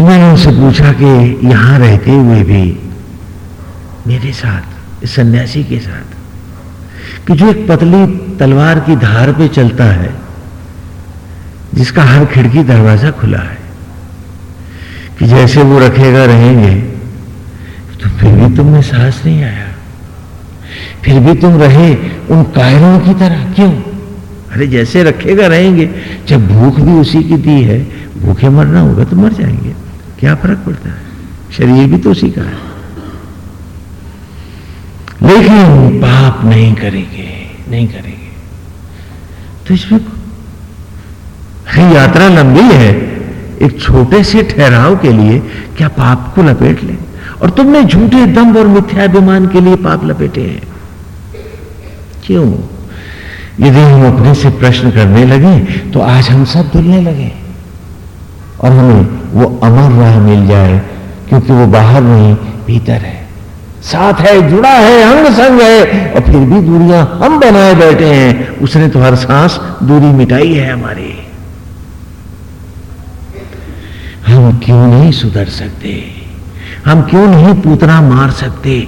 तो मैंने उनसे पूछा कि यहाँ रहते हुए भी मेरे साथ, इस सन्यासी के साथ, कि जो एक पतली तलवार की धार पे चलता है, जिसका हर खिड़की दरवाज़ा खुला है, कि जैसे वो रखेगा रहेंगे तो फिर भी तुम में साहस नहीं आया। फिर भी तुम रहे उन कायरों की तरह, क्यों? अरे जैसे रखेगा रहेंगे, जब भूख भी उसी की दी है, भूखे मरना होगा तो मर जाएँगे। क्या फ़र्क पड़ता है? शरीर भी तो उसी का है। लेकिन पाप नहीं करेंगे नहीं करेंगे। तो इसमें यात्रा लंबी है। एक छोटे से ठहराव के लिए क्या पाप को लपेट ले? और तुमने झूठे दम और मिथ्याभिमान के लिए पाप लपेटे हैं। क्यों? यदि हम अपने से प्रश्न करने लगे तो आज हम सब दुलने लगे। और हमें वो अमर राह मिल जाए, क्योंकि वो बाहर नहीं, भीतर है। साथ है, जुड़ा है, अंग संग है, और फिर भी दूरियाँ हम बनाए बैठे हैं। उसने तो हर सांस दूरी मिटाई है हमारी। हम क्यों नहीं सुधर सकते? हम क्यों नहीं पूतना मार सकते?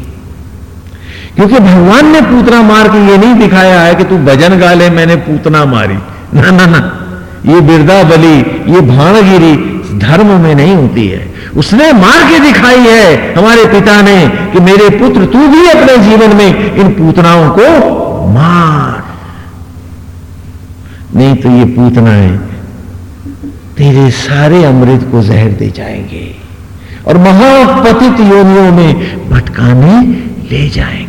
क्योंकि भगवान ने पूतना मार के ये नहीं दिखाया है कि तू भजन गा ले, मैंने पूतना मारी। ना ना ना। ये बिरदा बली, ये भाणगिरी धर्म में नहीं होती है। उसने मार के दिखाई है हमारे पिता ने कि मेरे पुत्र, तू भी अपने जीवन में इन पूतनाओं को मार। नहीं तो ये पूतनाएँ तेरे सारे अमृत को जहर दे जाएँगे और महापतित योनियों में भटकाने ले जाएँगे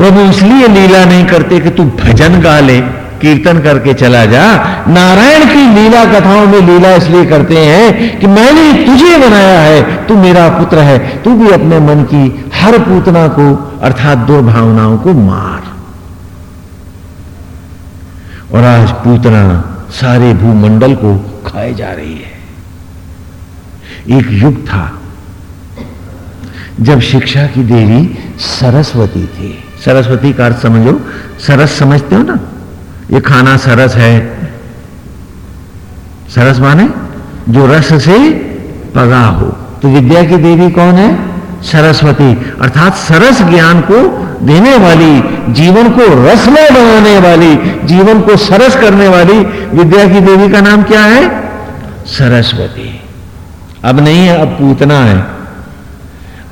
प्रभु इसलिए लीला नहीं करते कि तू भजन गा ले, कीर्तन करके चला जा। नारायण की लीला कथाओं में लीला इसलिए करते हैं कि मैंने तुझे बनाया है, तू मेरा पुत्र है, तू भी अपने मन की हर पूतना को, अर्थात दुर्भावनाओं को मार। और आज पूतना सारे भूमंडल को खाए जा रही है। एक युग था जब शिक्षा की देवी सरस्वती थी। सरस्वती का अर्थ समझो। सरस समझते हो ना? ये खाना सरस है। सरस माने जो रस से पगा हो। तो विद्या की देवी कौन है? सरस्वती। अर्थात सरस ज्ञान को देने वाली, जीवन को रसमय बनाने वाली, जीवन को सरस करने वाली विद्या की देवी का नाम क्या है? सरस्वती। अब नहीं है, अब पूतना है।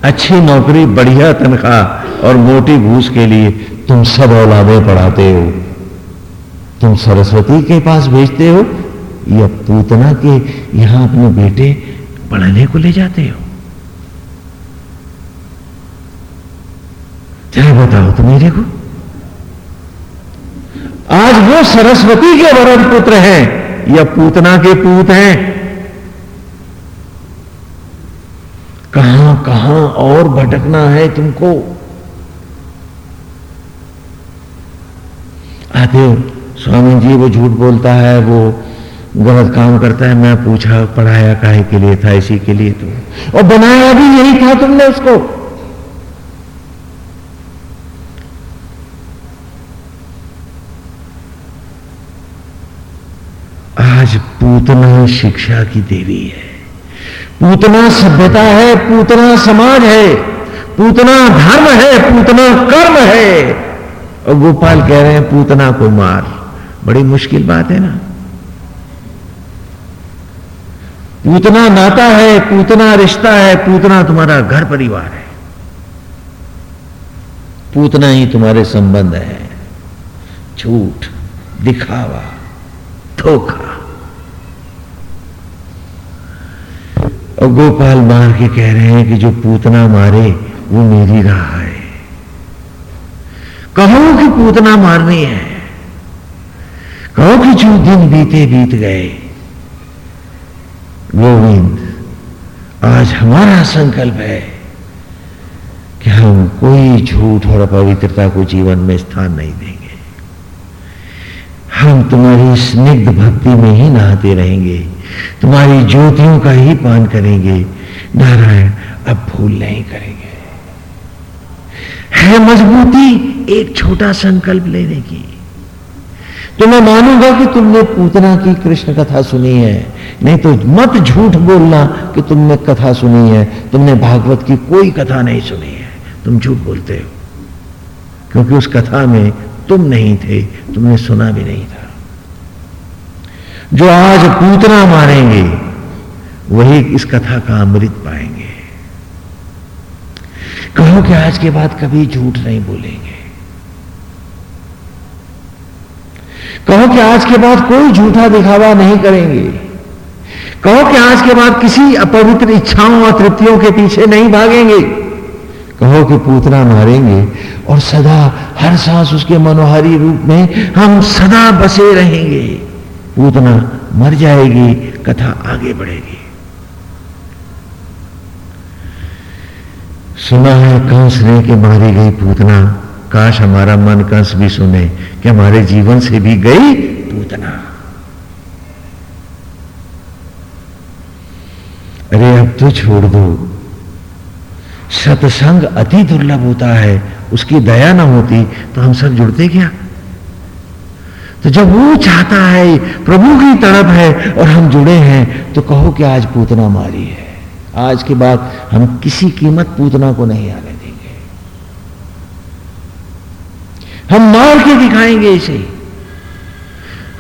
अच्छी नौकरी, बढ़िया तनख्वाह और मोटी घूस के लिए तुम सब औलादे पढ़ाते हो। तुम सरस्वती के पास भेजते हो, या पूतना के यहाँ अपने बेटे पढ़ने को ले जाते हो? क्या बताओ तो मेरे को। आज वो सरस्वती के वरण पुत्र हैं, या पूतना के पूत हैं कहाँ कहाँ और भटकना है तुमको? आते स्वामी जी वो झूठ बोलता है, वो गलत काम करता है। मैं पूछा, पढ़ाया, काहे के लिए था, इसी के लिए तो। और बनाया भी यही था तुमने उसको। आज पूतना शिक्षा की देवी है। पूतना सभ्यता है, पूतना समाज है, पूतना धर्म है, पूतना कर्म है। और गोपाल कह रहे हैं, पूतना को मार। बड़ी मुश्किल बात है ना। पूतना नाता है, पूतना रिश्ता है, पूतना तुम्हारा घर परिवार है। पूतना ही तुम्हारे संबंध है। झूठ, दिखावा, धोखा। और गोपाल मार के कह रहे हैं कि जो पूतना मारे, वो मेरी राह है। कहो कि पूतना मारनी है। कहो कि जो दिन बीते बीत गए। गोविंद, आज हमारा संकल्प है कि हम कोई झूठ और अपवित्रता को जीवन में स्थान नहीं देंगे। हम तुम्हारी स्निग्ध भक्ति में ही नहाते रहेंगे। तुम्हारी ज्योतियों का ही पान करेंगे। नारायण, अब भूल नहीं करेंगे। है मजबूती, एक छोटा संकल्प लेने की। तो मैं मानूँगा कि तुमने पूतना की कृष्ण कथा सुनी है। नहीं तो मत झूठ बोलना कि तुमने कथा सुनी है। तुमने भागवत की कोई कथा नहीं सुनी है। तुम झूठ बोलते हो। क्योंकि उस कथा में तुम नहीं थे, तुमने सुना भी नहीं था। जो आज पूतना मारेंगे, वही इस कथा का अमृत पाएँगे। कहो कि आज के बाद कभी झूठ नहीं बोलेंगे। कहो कि आज के बाद कोई झूठा दिखावा नहीं करेंगे। कहो कि आज के बाद किसी अपवित्र इच्छाओं और तृप्तियों के पीछे नहीं भागेंगे। कहो कि पूतना मारेंगे और सदा हर सांस उसके मनोहारी रूप में हम सदा बसे रहेंगे। पूतना मर जाएगी, कथा आगे बढ़ेगी। सुना है कंस ने कि मारी गई पूतना। काश हमारा मन कंस भी सुने कि हमारे जीवन से भी गई पूतना। अरे, अब तो छोड़ दो। सत्संग अति दुर्लभ होता है, उसकी दया ना होती तो हम सब जुड़ते क्या? तो जब वो चाहता है, प्रभु की तड़प है और हम जुड़े हैं तो कहो कि आज पूतना मारी है। आज के बाद हम किसी कीमत पूतना को नहीं आने देंगे। हम मार के दिखाएँगे इसे।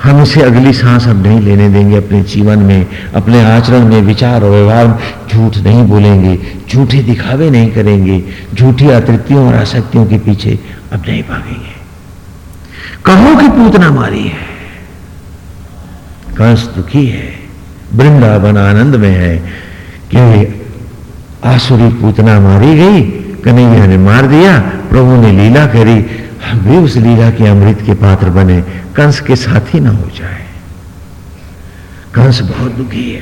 हम इसे अगली सांस अब नहीं लेने देंगे, अपने जीवन में, अपने आचरण में, विचार और व्यवहार में झूठ नहीं बोलेंगे, झूठे दिखावे नहीं करेंगे, झूठी अतृप्तियों और आसक्तियों के पीछे अब नहीं भागेंगे। कहो कि पूतना मारी है। कंस दुखी है। वृंदावन आनंद में है कि आसुरी पूतना मारी गई। कन्हैया ने मार दिया, प्रभु ने लीला करी। हम भी उस लीला के अमृत के पात्र बने। कंस के साथ ही ना हो जाए। कंस बहुत दुखी है।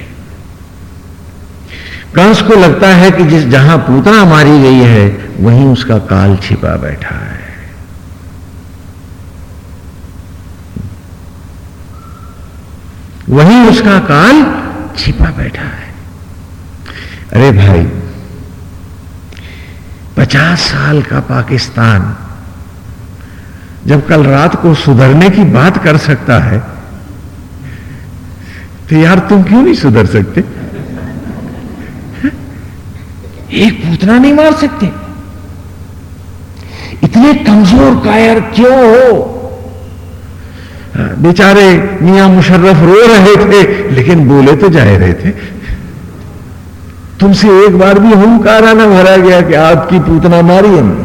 कंस को लगता है कि जिस जहाँ पूतना मारी गई है, वहीं उसका काल छिपा बैठा है। वहीं उसका काल छिपा बैठा है। अरे भाई, पचास साल का पाकिस्तान जब कल रात को सुधरने की बात कर सकता है तो यार तुम क्यों नहीं सुधर सकते? एक पूतना नहीं मार सकते? इतने कमज़ोर कायर क्यों हो? बेचारे मियाँ मुशर्रफ रो रहे थे लेकिन बोले तो जा रहे थे। तुमसे एक बार भी हुंकारा ना भरा गया कि आपकी पूतना मारी हमने।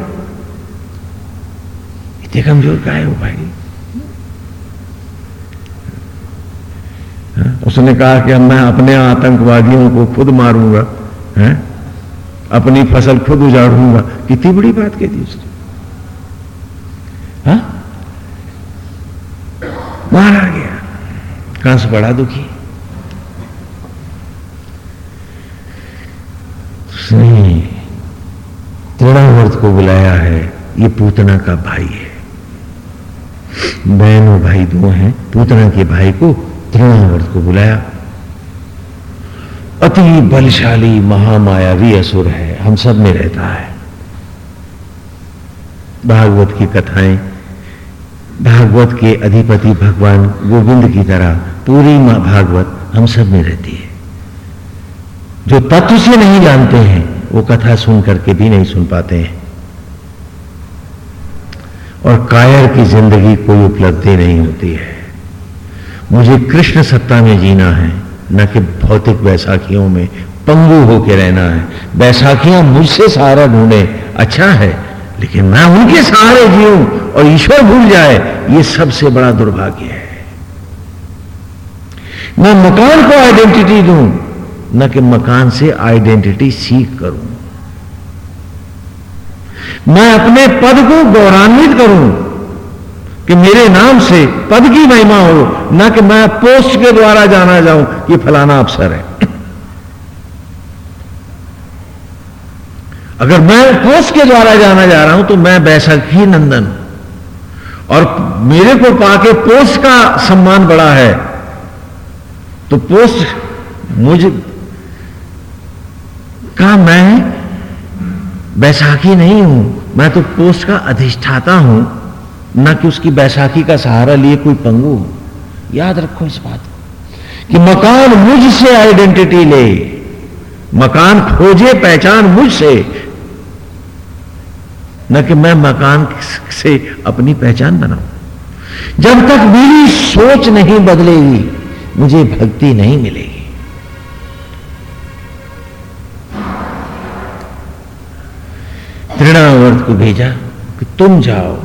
इतने कमज़ोर का है वो भाई? हाँ, उसने कहा कि मैं अपने आतंकवादियों को खुद मारूँगा है? अपनी फ़सल खुद उजाड़ूँगा। कितनी बड़ी बात कह दी उसने। हा? मारा गया। कंस बड़ा दुखी? उसने तृणावर्त को बुलाया है, ये पूतना का भाई है। बहन और भाई दो हैं, पूतना के भाई को तृणावर्त को बुलाया। अति बलशाली महामायावी असुर है, हम सब में रहता है। भागवत की कथाएँ भागवत के अधिपति भगवान गोविंद की तरह पूरी माँ भागवत हम सब में रहती है। जो तत्व से नहीं जानते हैं, वो कथा सुन करके भी नहीं सुन पाते हैं। और कायर की ज़िंदगी कोई उपलब्धि नहीं होती है। मुझे कृष्ण सत्ता में जीना है, न कि भौतिक बैसाखियों में पंगु होके रहना है। बैसाखियाँ मुझसे सहारा ढूंढे अच्छा है, लेकिन मैं उनके सहारे जीऊं और ईश्वर भूल जाए ये सबसे बड़ा दुर्भाग्य है। मैं मकान को आइडेंटिटी दूँ, न कि मकान से आइडेंटिटी सीख करूँ। मैं अपने पद को गौरवान्वित करूँ कि मेरे नाम से पद की महिमा हो, ना कि मैं पोस्ट के द्वारा जाना जाऊँ कि फलाना अफसर है। अगर मैं पोस्ट के द्वारा जाना जा रहा हूँ तो मैं बैसाखी नंदन और मेरे को पाके पोस्ट का सम्मान बड़ा है। तो पोस्ट मुझ का मैं बैसाखी नहीं हूँ, मैं तो पोस्ट का अधिष्ठाता हूँ, ना कि उसकी बैसाखी का सहारा लिए कोई पंगु हो। याद रखो इस बात को, कि मकान मुझसे आइडेंटिटी ले, मकान खोजे पहचान मुझसे न कि मैं मकान से अपनी पहचान बनाऊँ। जब तक मेरी सोच नहीं बदलेगी, मुझे भक्ति नहीं मिलेगी। तृणावर्त को भेजा कि तुम जाओ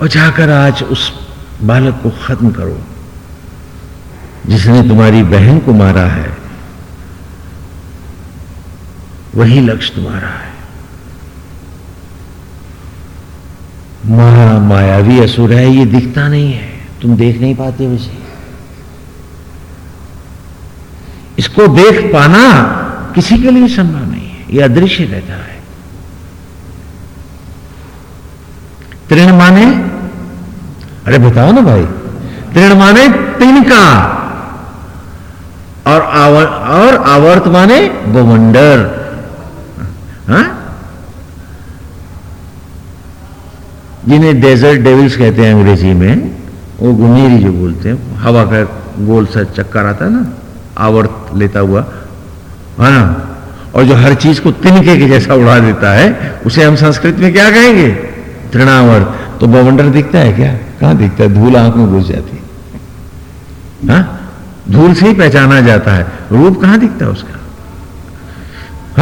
और जाकर आज उस बालक को खत्म करो, जिसने तुम्हारी बहन को मारा है। वही लक्ष्य तुम्हारा है। महा मायावी असुर है ये दिखता नहीं है। तुम देख नहीं पाते उसे इसको देख पाना किसी के लिए संभव नहीं है यह अदृश्य रहता है। तृण माने अरे बताओ ना भाई तृण माने तिनका और आवर, और आवर्त माने बवंडर। हाँ? जिन्हें डेजर्ट डेविल्स कहते हैं अंग्रेज़ी में, वो गुनेरी जो बोलते हैं, हवा का गोल सा चक्कर आता है ना, आवर्त लेता हुआ, है ना? और जो हर चीज़ को तिनके के जैसा उड़ा देता है, उसे हम संस्कृत में क्या कहेंगे? तृणावर्त। तो बवंडर दिखता है क्या? कहाँ दिखता है? धूल आँख में घुस जाती है। हाँ? धूल से ही पहचाना जाता है। रूप कहाँ दिखता है उसका?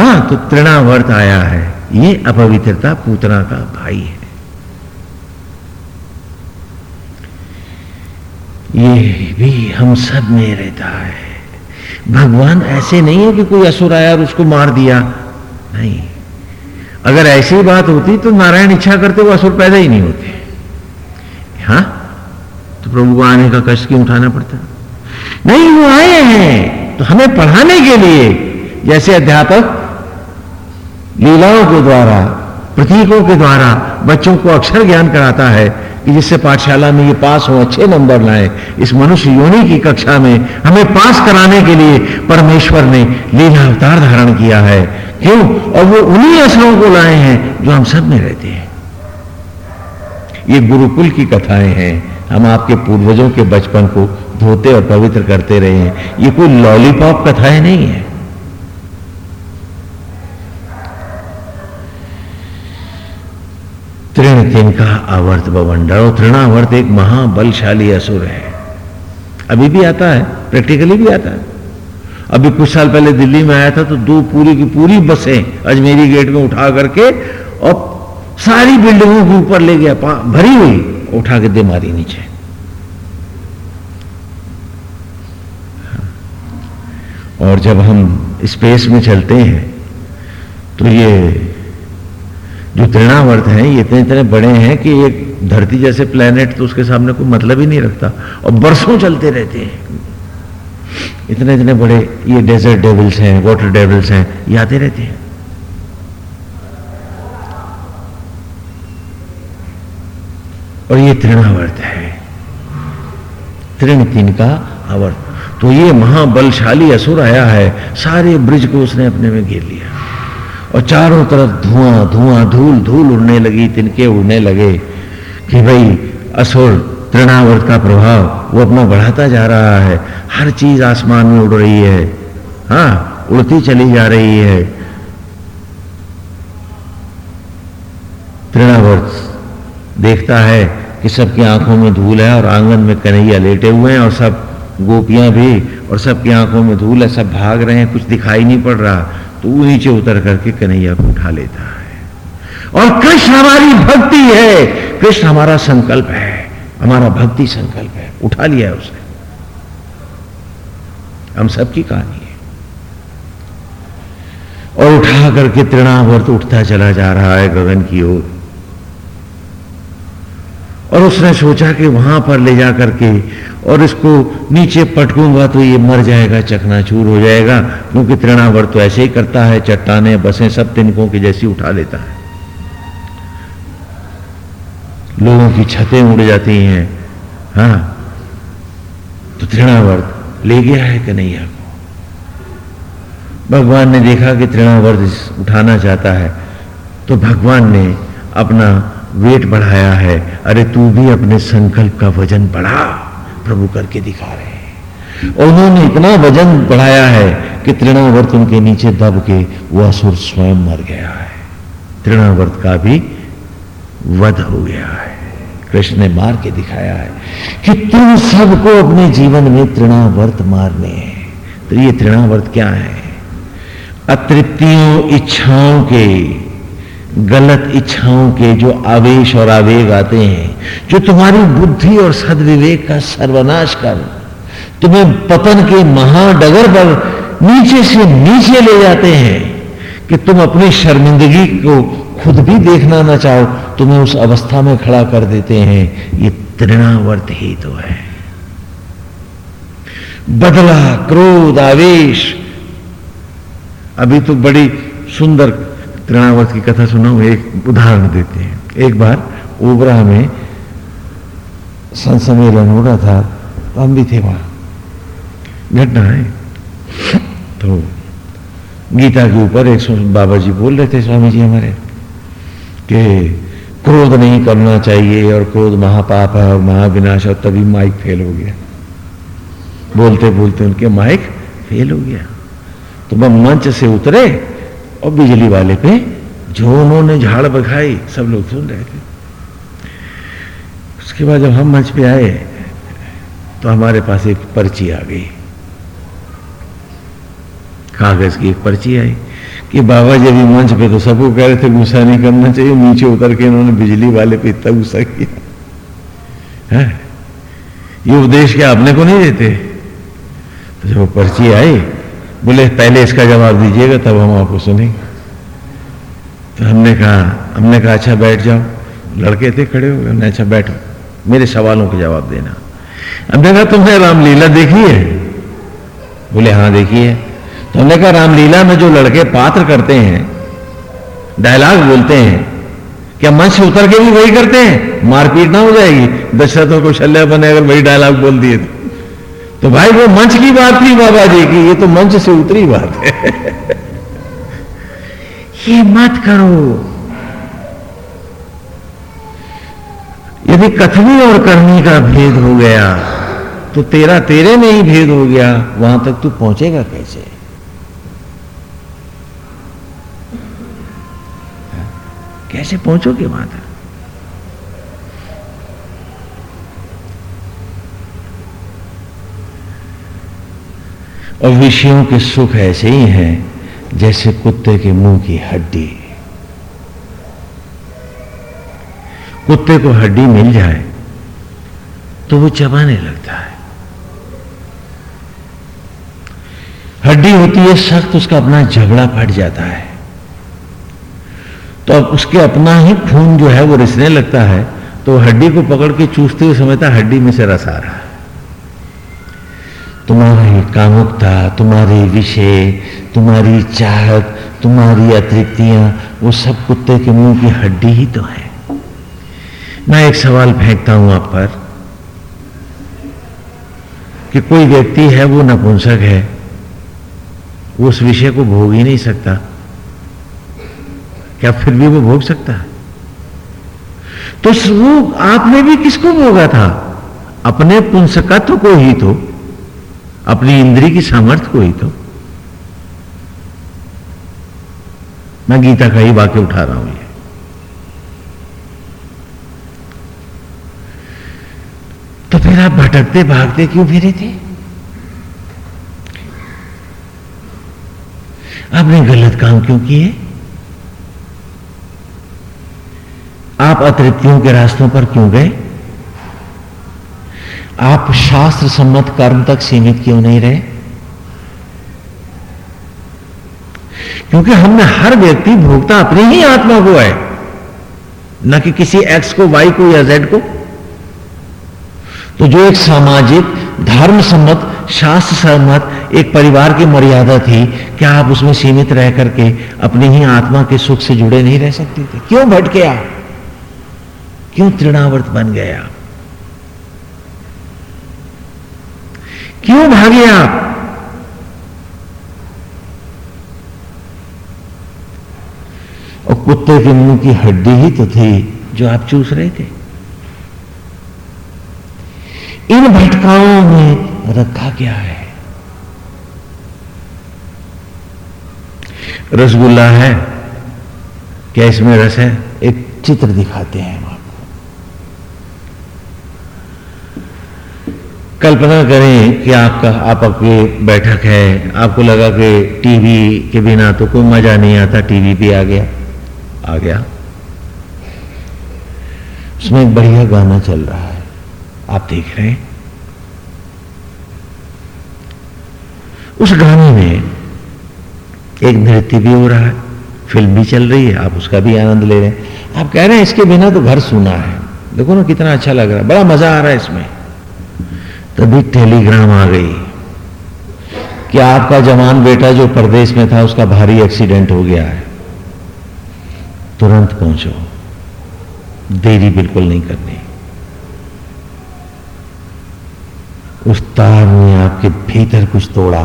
हाँ तो तृणावर्त आया है। ये अपवित्रता पूतना का भाई है। ये भी हम सब में रहता है भगवान ऐसे नहीं है कि कोई असुर आया और उसको मार दिया। नहीं। अगर ऐसी बात होती तो नारायण इच्छा करते वो असुर पैदा ही नहीं होते। हाँ? तो प्रभु को आने का कष्ट क्यों उठाना पड़ता? नहीं, वो आए हैं। तो हमें पढ़ाने के लिए, जैसे अध्यापक लीलाओं के द्वारा, प्रतीकों के द्वारा बच्चों को अक्षर ज्ञान कराता है कि जिससे पाठशाला में ये पास हो, अच्छे नंबर लाए, इस मनुष्य योनि की कक्षा में हमें पास कराने के लिए परमेश्वर ने लीला अवतार धारण किया है। क्यों? और वो उन्हीं असरों को लाए हैं जो हम सब में रहते हैं। ये गुरुकुल की कथाएँ हैं। हम आपके पूर्वजों के बचपन को धोते और पवित्र करते रहे हैं। ये कोई लॉलीपॉप कथाएँ नहीं है। तृण तिनका आवर्त बवंडर, तृणावर्त एक महाबलशाली असुर है। अभी भी आता है, प्रैक्टिकली भी आता है। अभी कुछ साल पहले दिल्ली में आया था तो दो पूरी की पूरी बसें अजमेरी गेट में उठा करके और सारी बिल्डिंगों के ऊपर ले गया भरी हुई, उठा के दे मारी नीचे। और जब हम स्पेस में चलते हैं तो ये जो तृणावर्त हैं, ये इतने इतने बड़े हैं कि एक धरती जैसे प्लेनेट तो उसके सामने कोई मतलब ही नहीं रखता। और बरसों चलते रहते हैं। इतने इतने बड़े ये डेजर्ट डेविल्स हैं वाटर डेविल्स हैं, ये आते रहते हैं। और ये तृणावर्त है। तृण तीन का आवर्त। तो ये महाबलशाली असुर आया है, सारे ब्रिज को उसने अपने में घेर लिया। और चारों तरफ़ धुआँ धुआँ, धूल धूल उड़ने लगी, तिनके उड़ने लगे कि भाई असुर, तृणावर्त का प्रभाव, वो अपना बढ़ाता जा रहा है। हर चीज़ आसमान में उड़ रही है। हाँ उड़ती चली जा रही है। तृणावर्त देखता है कि सबकी आँखों में धूल है और आँगन में कन्हैया लेटे हुए हैं और सब गोपियाँ भी और सबकी आँखों में धूल है, सब भाग रहे हैं, कुछ दिखाई नहीं पड़ रहा। तो वो नीचे उतर करके कन्हैया को उठा लेता है। और कृष्ण हमारी भक्ति है। कृष्ण हमारा संकल्प है। हमारा भक्ति संकल्प है। उठा लिया है उसने। हम सबकी कहानी है। और उठा करके तृणावर्त उठता चला जा रहा है गगन की ओर। और उसने सोचा कि वहाँ पर ले जा करके और इसको नीचे पटकूँगा तो ये मर जाएगा, चकनाचूर हो जाएगा, क्योंकि तृणावर्त तो ऐसे ही करता है, चट्टाने, बसें सब तिनकों की जैसी उठा लेता है। लोगों की छतें उड़ जाती हैं। हाँ तो तृणावर्त ले गया है कि नहीं आपको? भगवान ने देखा कि तृणावर्त उठाना चाहता है तो भगवान ने अपना वेट बढ़ाया है। अरे तू भी अपने संकल्प का वज़न बढ़ा, प्रभु करके दिखा रहे हैं। उन्होंने इतना वज़न बढ़ाया है कि तृणावर्त उनके नीचे दब के वह असुर स्वयं मर गया है। तृणावर्त का भी वध हो गया है। कृष्ण ने मार के दिखाया है कि तुम सबको अपने जीवन में तृणावर्त मारने तो ये तृणावर्त क्या है? अतृप्तियों, इच्छाओं के गलत इच्छाओं के जो आवेश और आवेग आते हैं, जो तुम्हारी बुद्धि और सदविवेक का सर्वनाश कर, तुम्हें पतन के महाडगर पर नीचे से नीचे ले जाते हैं कि तुम अपनी शर्मिंदगी को खुद भी देखना ना चाहो, तुम्हें उस अवस्था में खड़ा कर देते हैं, ये तृणावर्त ही तो है। बदला, क्रोध, आवेश, अभी तो बड़ी सुंदर तृणावर्त की कथा सुना एक उदाहरण देते हैं एक बार ओबरा में संत सम्मेलन हो रहा था तो हम भी थे वहाँ घटना है तो गीता के ऊपर एक बाबा जी बोल रहे थे स्वामी जी हमारे कि क्रोध नहीं करना चाहिए और क्रोध महापाप है और महाविनाश और तभी माइक फेल हो गया बोलते बोलते उनके माइक फेल हो गया तो वह मंच से उतरे और बिजली वाले पे जो उन्होंने झाड़ बखाई सब लोग सुन रहे थे। उसके बाद जब हम मंच पे आए तो हमारे पास एक पर्ची आ गई। कागज़ की एक पर्ची आई कि बाबा जब अभी मंच पे तो सबको कह रहे थे, गुस्सा नहीं करना चाहिए, नीचे उतर के इन्होंने बिजली वाले पे इतना गुस्सा किया। है? ये उपदेश क्या अपने को नहीं देते? तो जब वो पर्ची आई बोले, पहले इसका जवाब दीजिएगा, तब हम आपको सुनेंगे। तो हमने कहा हमने कहा अच्छा बैठ जाओ। लड़के थे, खड़े हो गए, हमने अच्छा बैठो, मेरे सवालों के जवाब देना। हमने कहा तुमने रामलीला देखी है? बोले हाँ देखी है। तो हमने कहा, रामलीला में जो लड़के पात्र करते हैं, डायलॉग बोलते हैं, क्या मंच उतर के भी वही करते हैं? मारपीट ना हो जाएगी। दशरथों को शल्य बने, अगर वही डायलॉग बोल दिए तो। तो भाई वो मंच की बात थी बाबा जी की, ये तो मंच से उतरी बात है। ये मत करो। यदि कथनी और करनी का भेद हो गया तो तेरा तेरे में ही भेद हो गया, वहाँ तक तू पहुंचेगा कैसे? कैसे पहुंचोगे वहाँ तक? और विषयों के सुख ऐसे ही हैं जैसे कुत्ते के मुँह की हड्डी। कुत्ते को हड्डी मिल जाए तो वो चबाने लगता है। हड्डी होती है, सख्त उसका अपना झगड़ा फट जाता है। तो अब उसके अपना ही खून जो है वो रिसने लगता है तो हड्डी को पकड़ के चूसते हुए समझता हड्डी में से रस आ रहा है। तुम्हारी कामुकता, तुम्हारी विषय, तुम्हारी चाहत, तुम्हारी अतृप्तियाँ वो सब कुत्ते के मुँह की हड्डी ही तो है। मैं एक सवाल फेंकता हूँ आप पर कि कोई व्यक्ति है वो नपुंसक है उस विषय को भोग ही नहीं सकता। क्या फिर भी वो भोग सकता है? तो वो आपने भी किसको भोगा था? अपने पुंसकत्व को ही तो। अपनी इंद्री की सामर्थ्य को ही तो। मैं गीता का ही वाक्य उठा रहा हूँ ये। तो फिर आप भटकते भागते क्यों फिरे थे? आपने गलत काम क्यों किए? आप अतृप्तियों के रास्तों पर क्यों गए? आप शास्त्र सम्मत कर्म तक सीमित क्यों नहीं रहे? क्योंकि हमने हर व्यक्ति भोगता अपनी ही आत्मा को है। न कि किसी एक्स को वाई को या जेड को। तो जो एक सामाजिक धर्म सम्मत शास्त्र सम्मत एक परिवार की मर्यादा थी, क्या आप उसमें सीमित रह करके अपनी ही आत्मा के सुख से जुड़े नहीं रह सकते थे? क्यों भटके आप? क्यों तृणावर्त बन गए आप? क्यों भागे आप? और कुत्ते के मुँह की हड्डी ही तो थी जो आप चूस रहे थे। इन भटकाओं में रखा क्या है? रसगुल्ला है। क्या इसमें रस है? एक चित्र दिखाते हैं हम कल्पना करें कि आपका, आप आपके बैठक है। आपको लगा कि टीवी के बिना तो कोई मज़ा नहीं आता, टीवी भी आ गया। आ गया। उसमें एक बढ़िया गाना चल रहा है। आप देख रहे हैं। उस गाने में एक नृत्य भी हो रहा है, फ़िल्म भी चल रही है, आप उसका भी आनंद ले रहे हैं। आप कह रहे हैं, इसके बिना तो घर सुना है। देखो ना कितना अच्छा लग रहा है। बड़ा मज़ा आ रहा है इसमें। तभी टेलीग्राम आ गई कि आपका जवान बेटा जो प्रदेश में था, उसका भारी एक्सीडेंट हो गया है। तुरंत पहुंचो। देरी बिल्कुल नहीं करनी। उस तार ने आपके भीतर कुछ तोड़ा।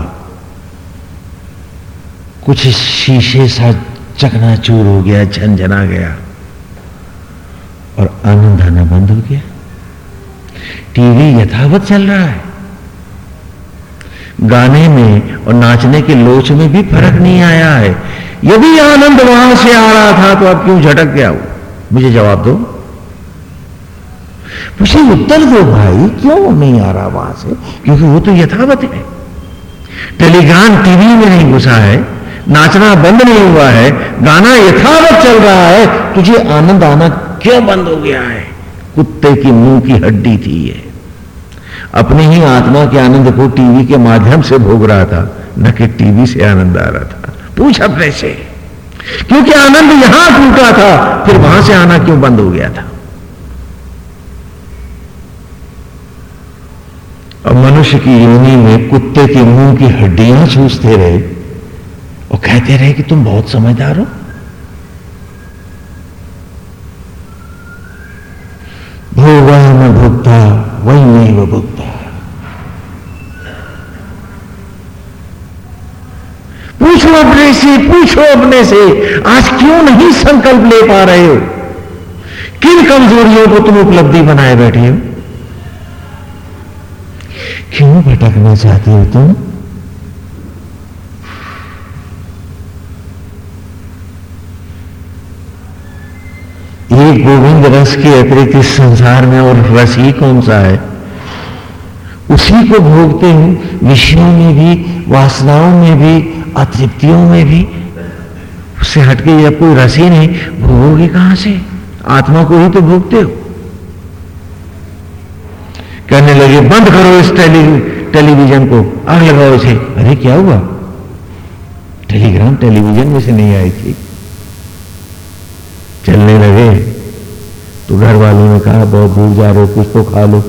कुछ शीशे सा चकनाचूर हो गया, झंझना गया और आनंद आना बंद हो गया। टीवी यथावत चल रहा है। गाने में और नाचने के लोच में भी फ़र्क नहीं आया है। यदि आनंद वहाँ से आ रहा था तो अब क्यों झटक गया वो? मुझे जवाब दो। मुझे उत्तर दो भाई, क्यों नहीं आ रहा वहाँ से? क्योंकि वो तो यथावत है। टेलीग्राम टीवी में नहीं घुसा है, नाचना बंद नहीं हुआ है, गाना यथावत चल रहा है। तुझे आनंद आना क्यों बंद हो गया है? कुत्ते की मुँह की हड्डी थी ये। अपनी ही आत्मा के आनंद को टीवी के माध्यम से भोग रहा था, न कि टीवी से आनंद आ रहा था। पूछ अपने से क्योंकि आनंद यहाँ टूटा था, फिर वहाँ से आना क्यों बंद हो गया था? और मनुष्य की योनि में कुत्ते के मुँह की हड्डियाँ छूसते रहे और कहते रहे कि तुम बहुत समझदार हो भोगा न भुगता वही नहीं वो भुगता पूछो अपने से पूछो अपने से, आज क्यों नहीं संकल्प ले पा रहे हो? किन कमजोरियों को तुम उपलब्धि बनाए बैठे हो? क्यों भटकना चाहते हो तुम? एक गोविंद रस के अतिरिक्त इस संसार में और रस ही कौन सा है? उसी को भोगते हो विषयों में भी, वासनाओं में भी अतृप्तियों में भी उससे हटके जब कोई रस ही नहीं, भोगोगे कहाँ से? आत्मा को ही तो भोगते हो। कहने लगे, बंद करो इस टेली, टेलीविज़न को। आग लगाओ इसे। अरे, क्या हुआ? टेलीग्राम टेलीविज़न में से नहीं आई थी। चलने लगे। तो घर वालों ने कहा, बहुत दूर जा रहे हो, कुछ तो खा लो।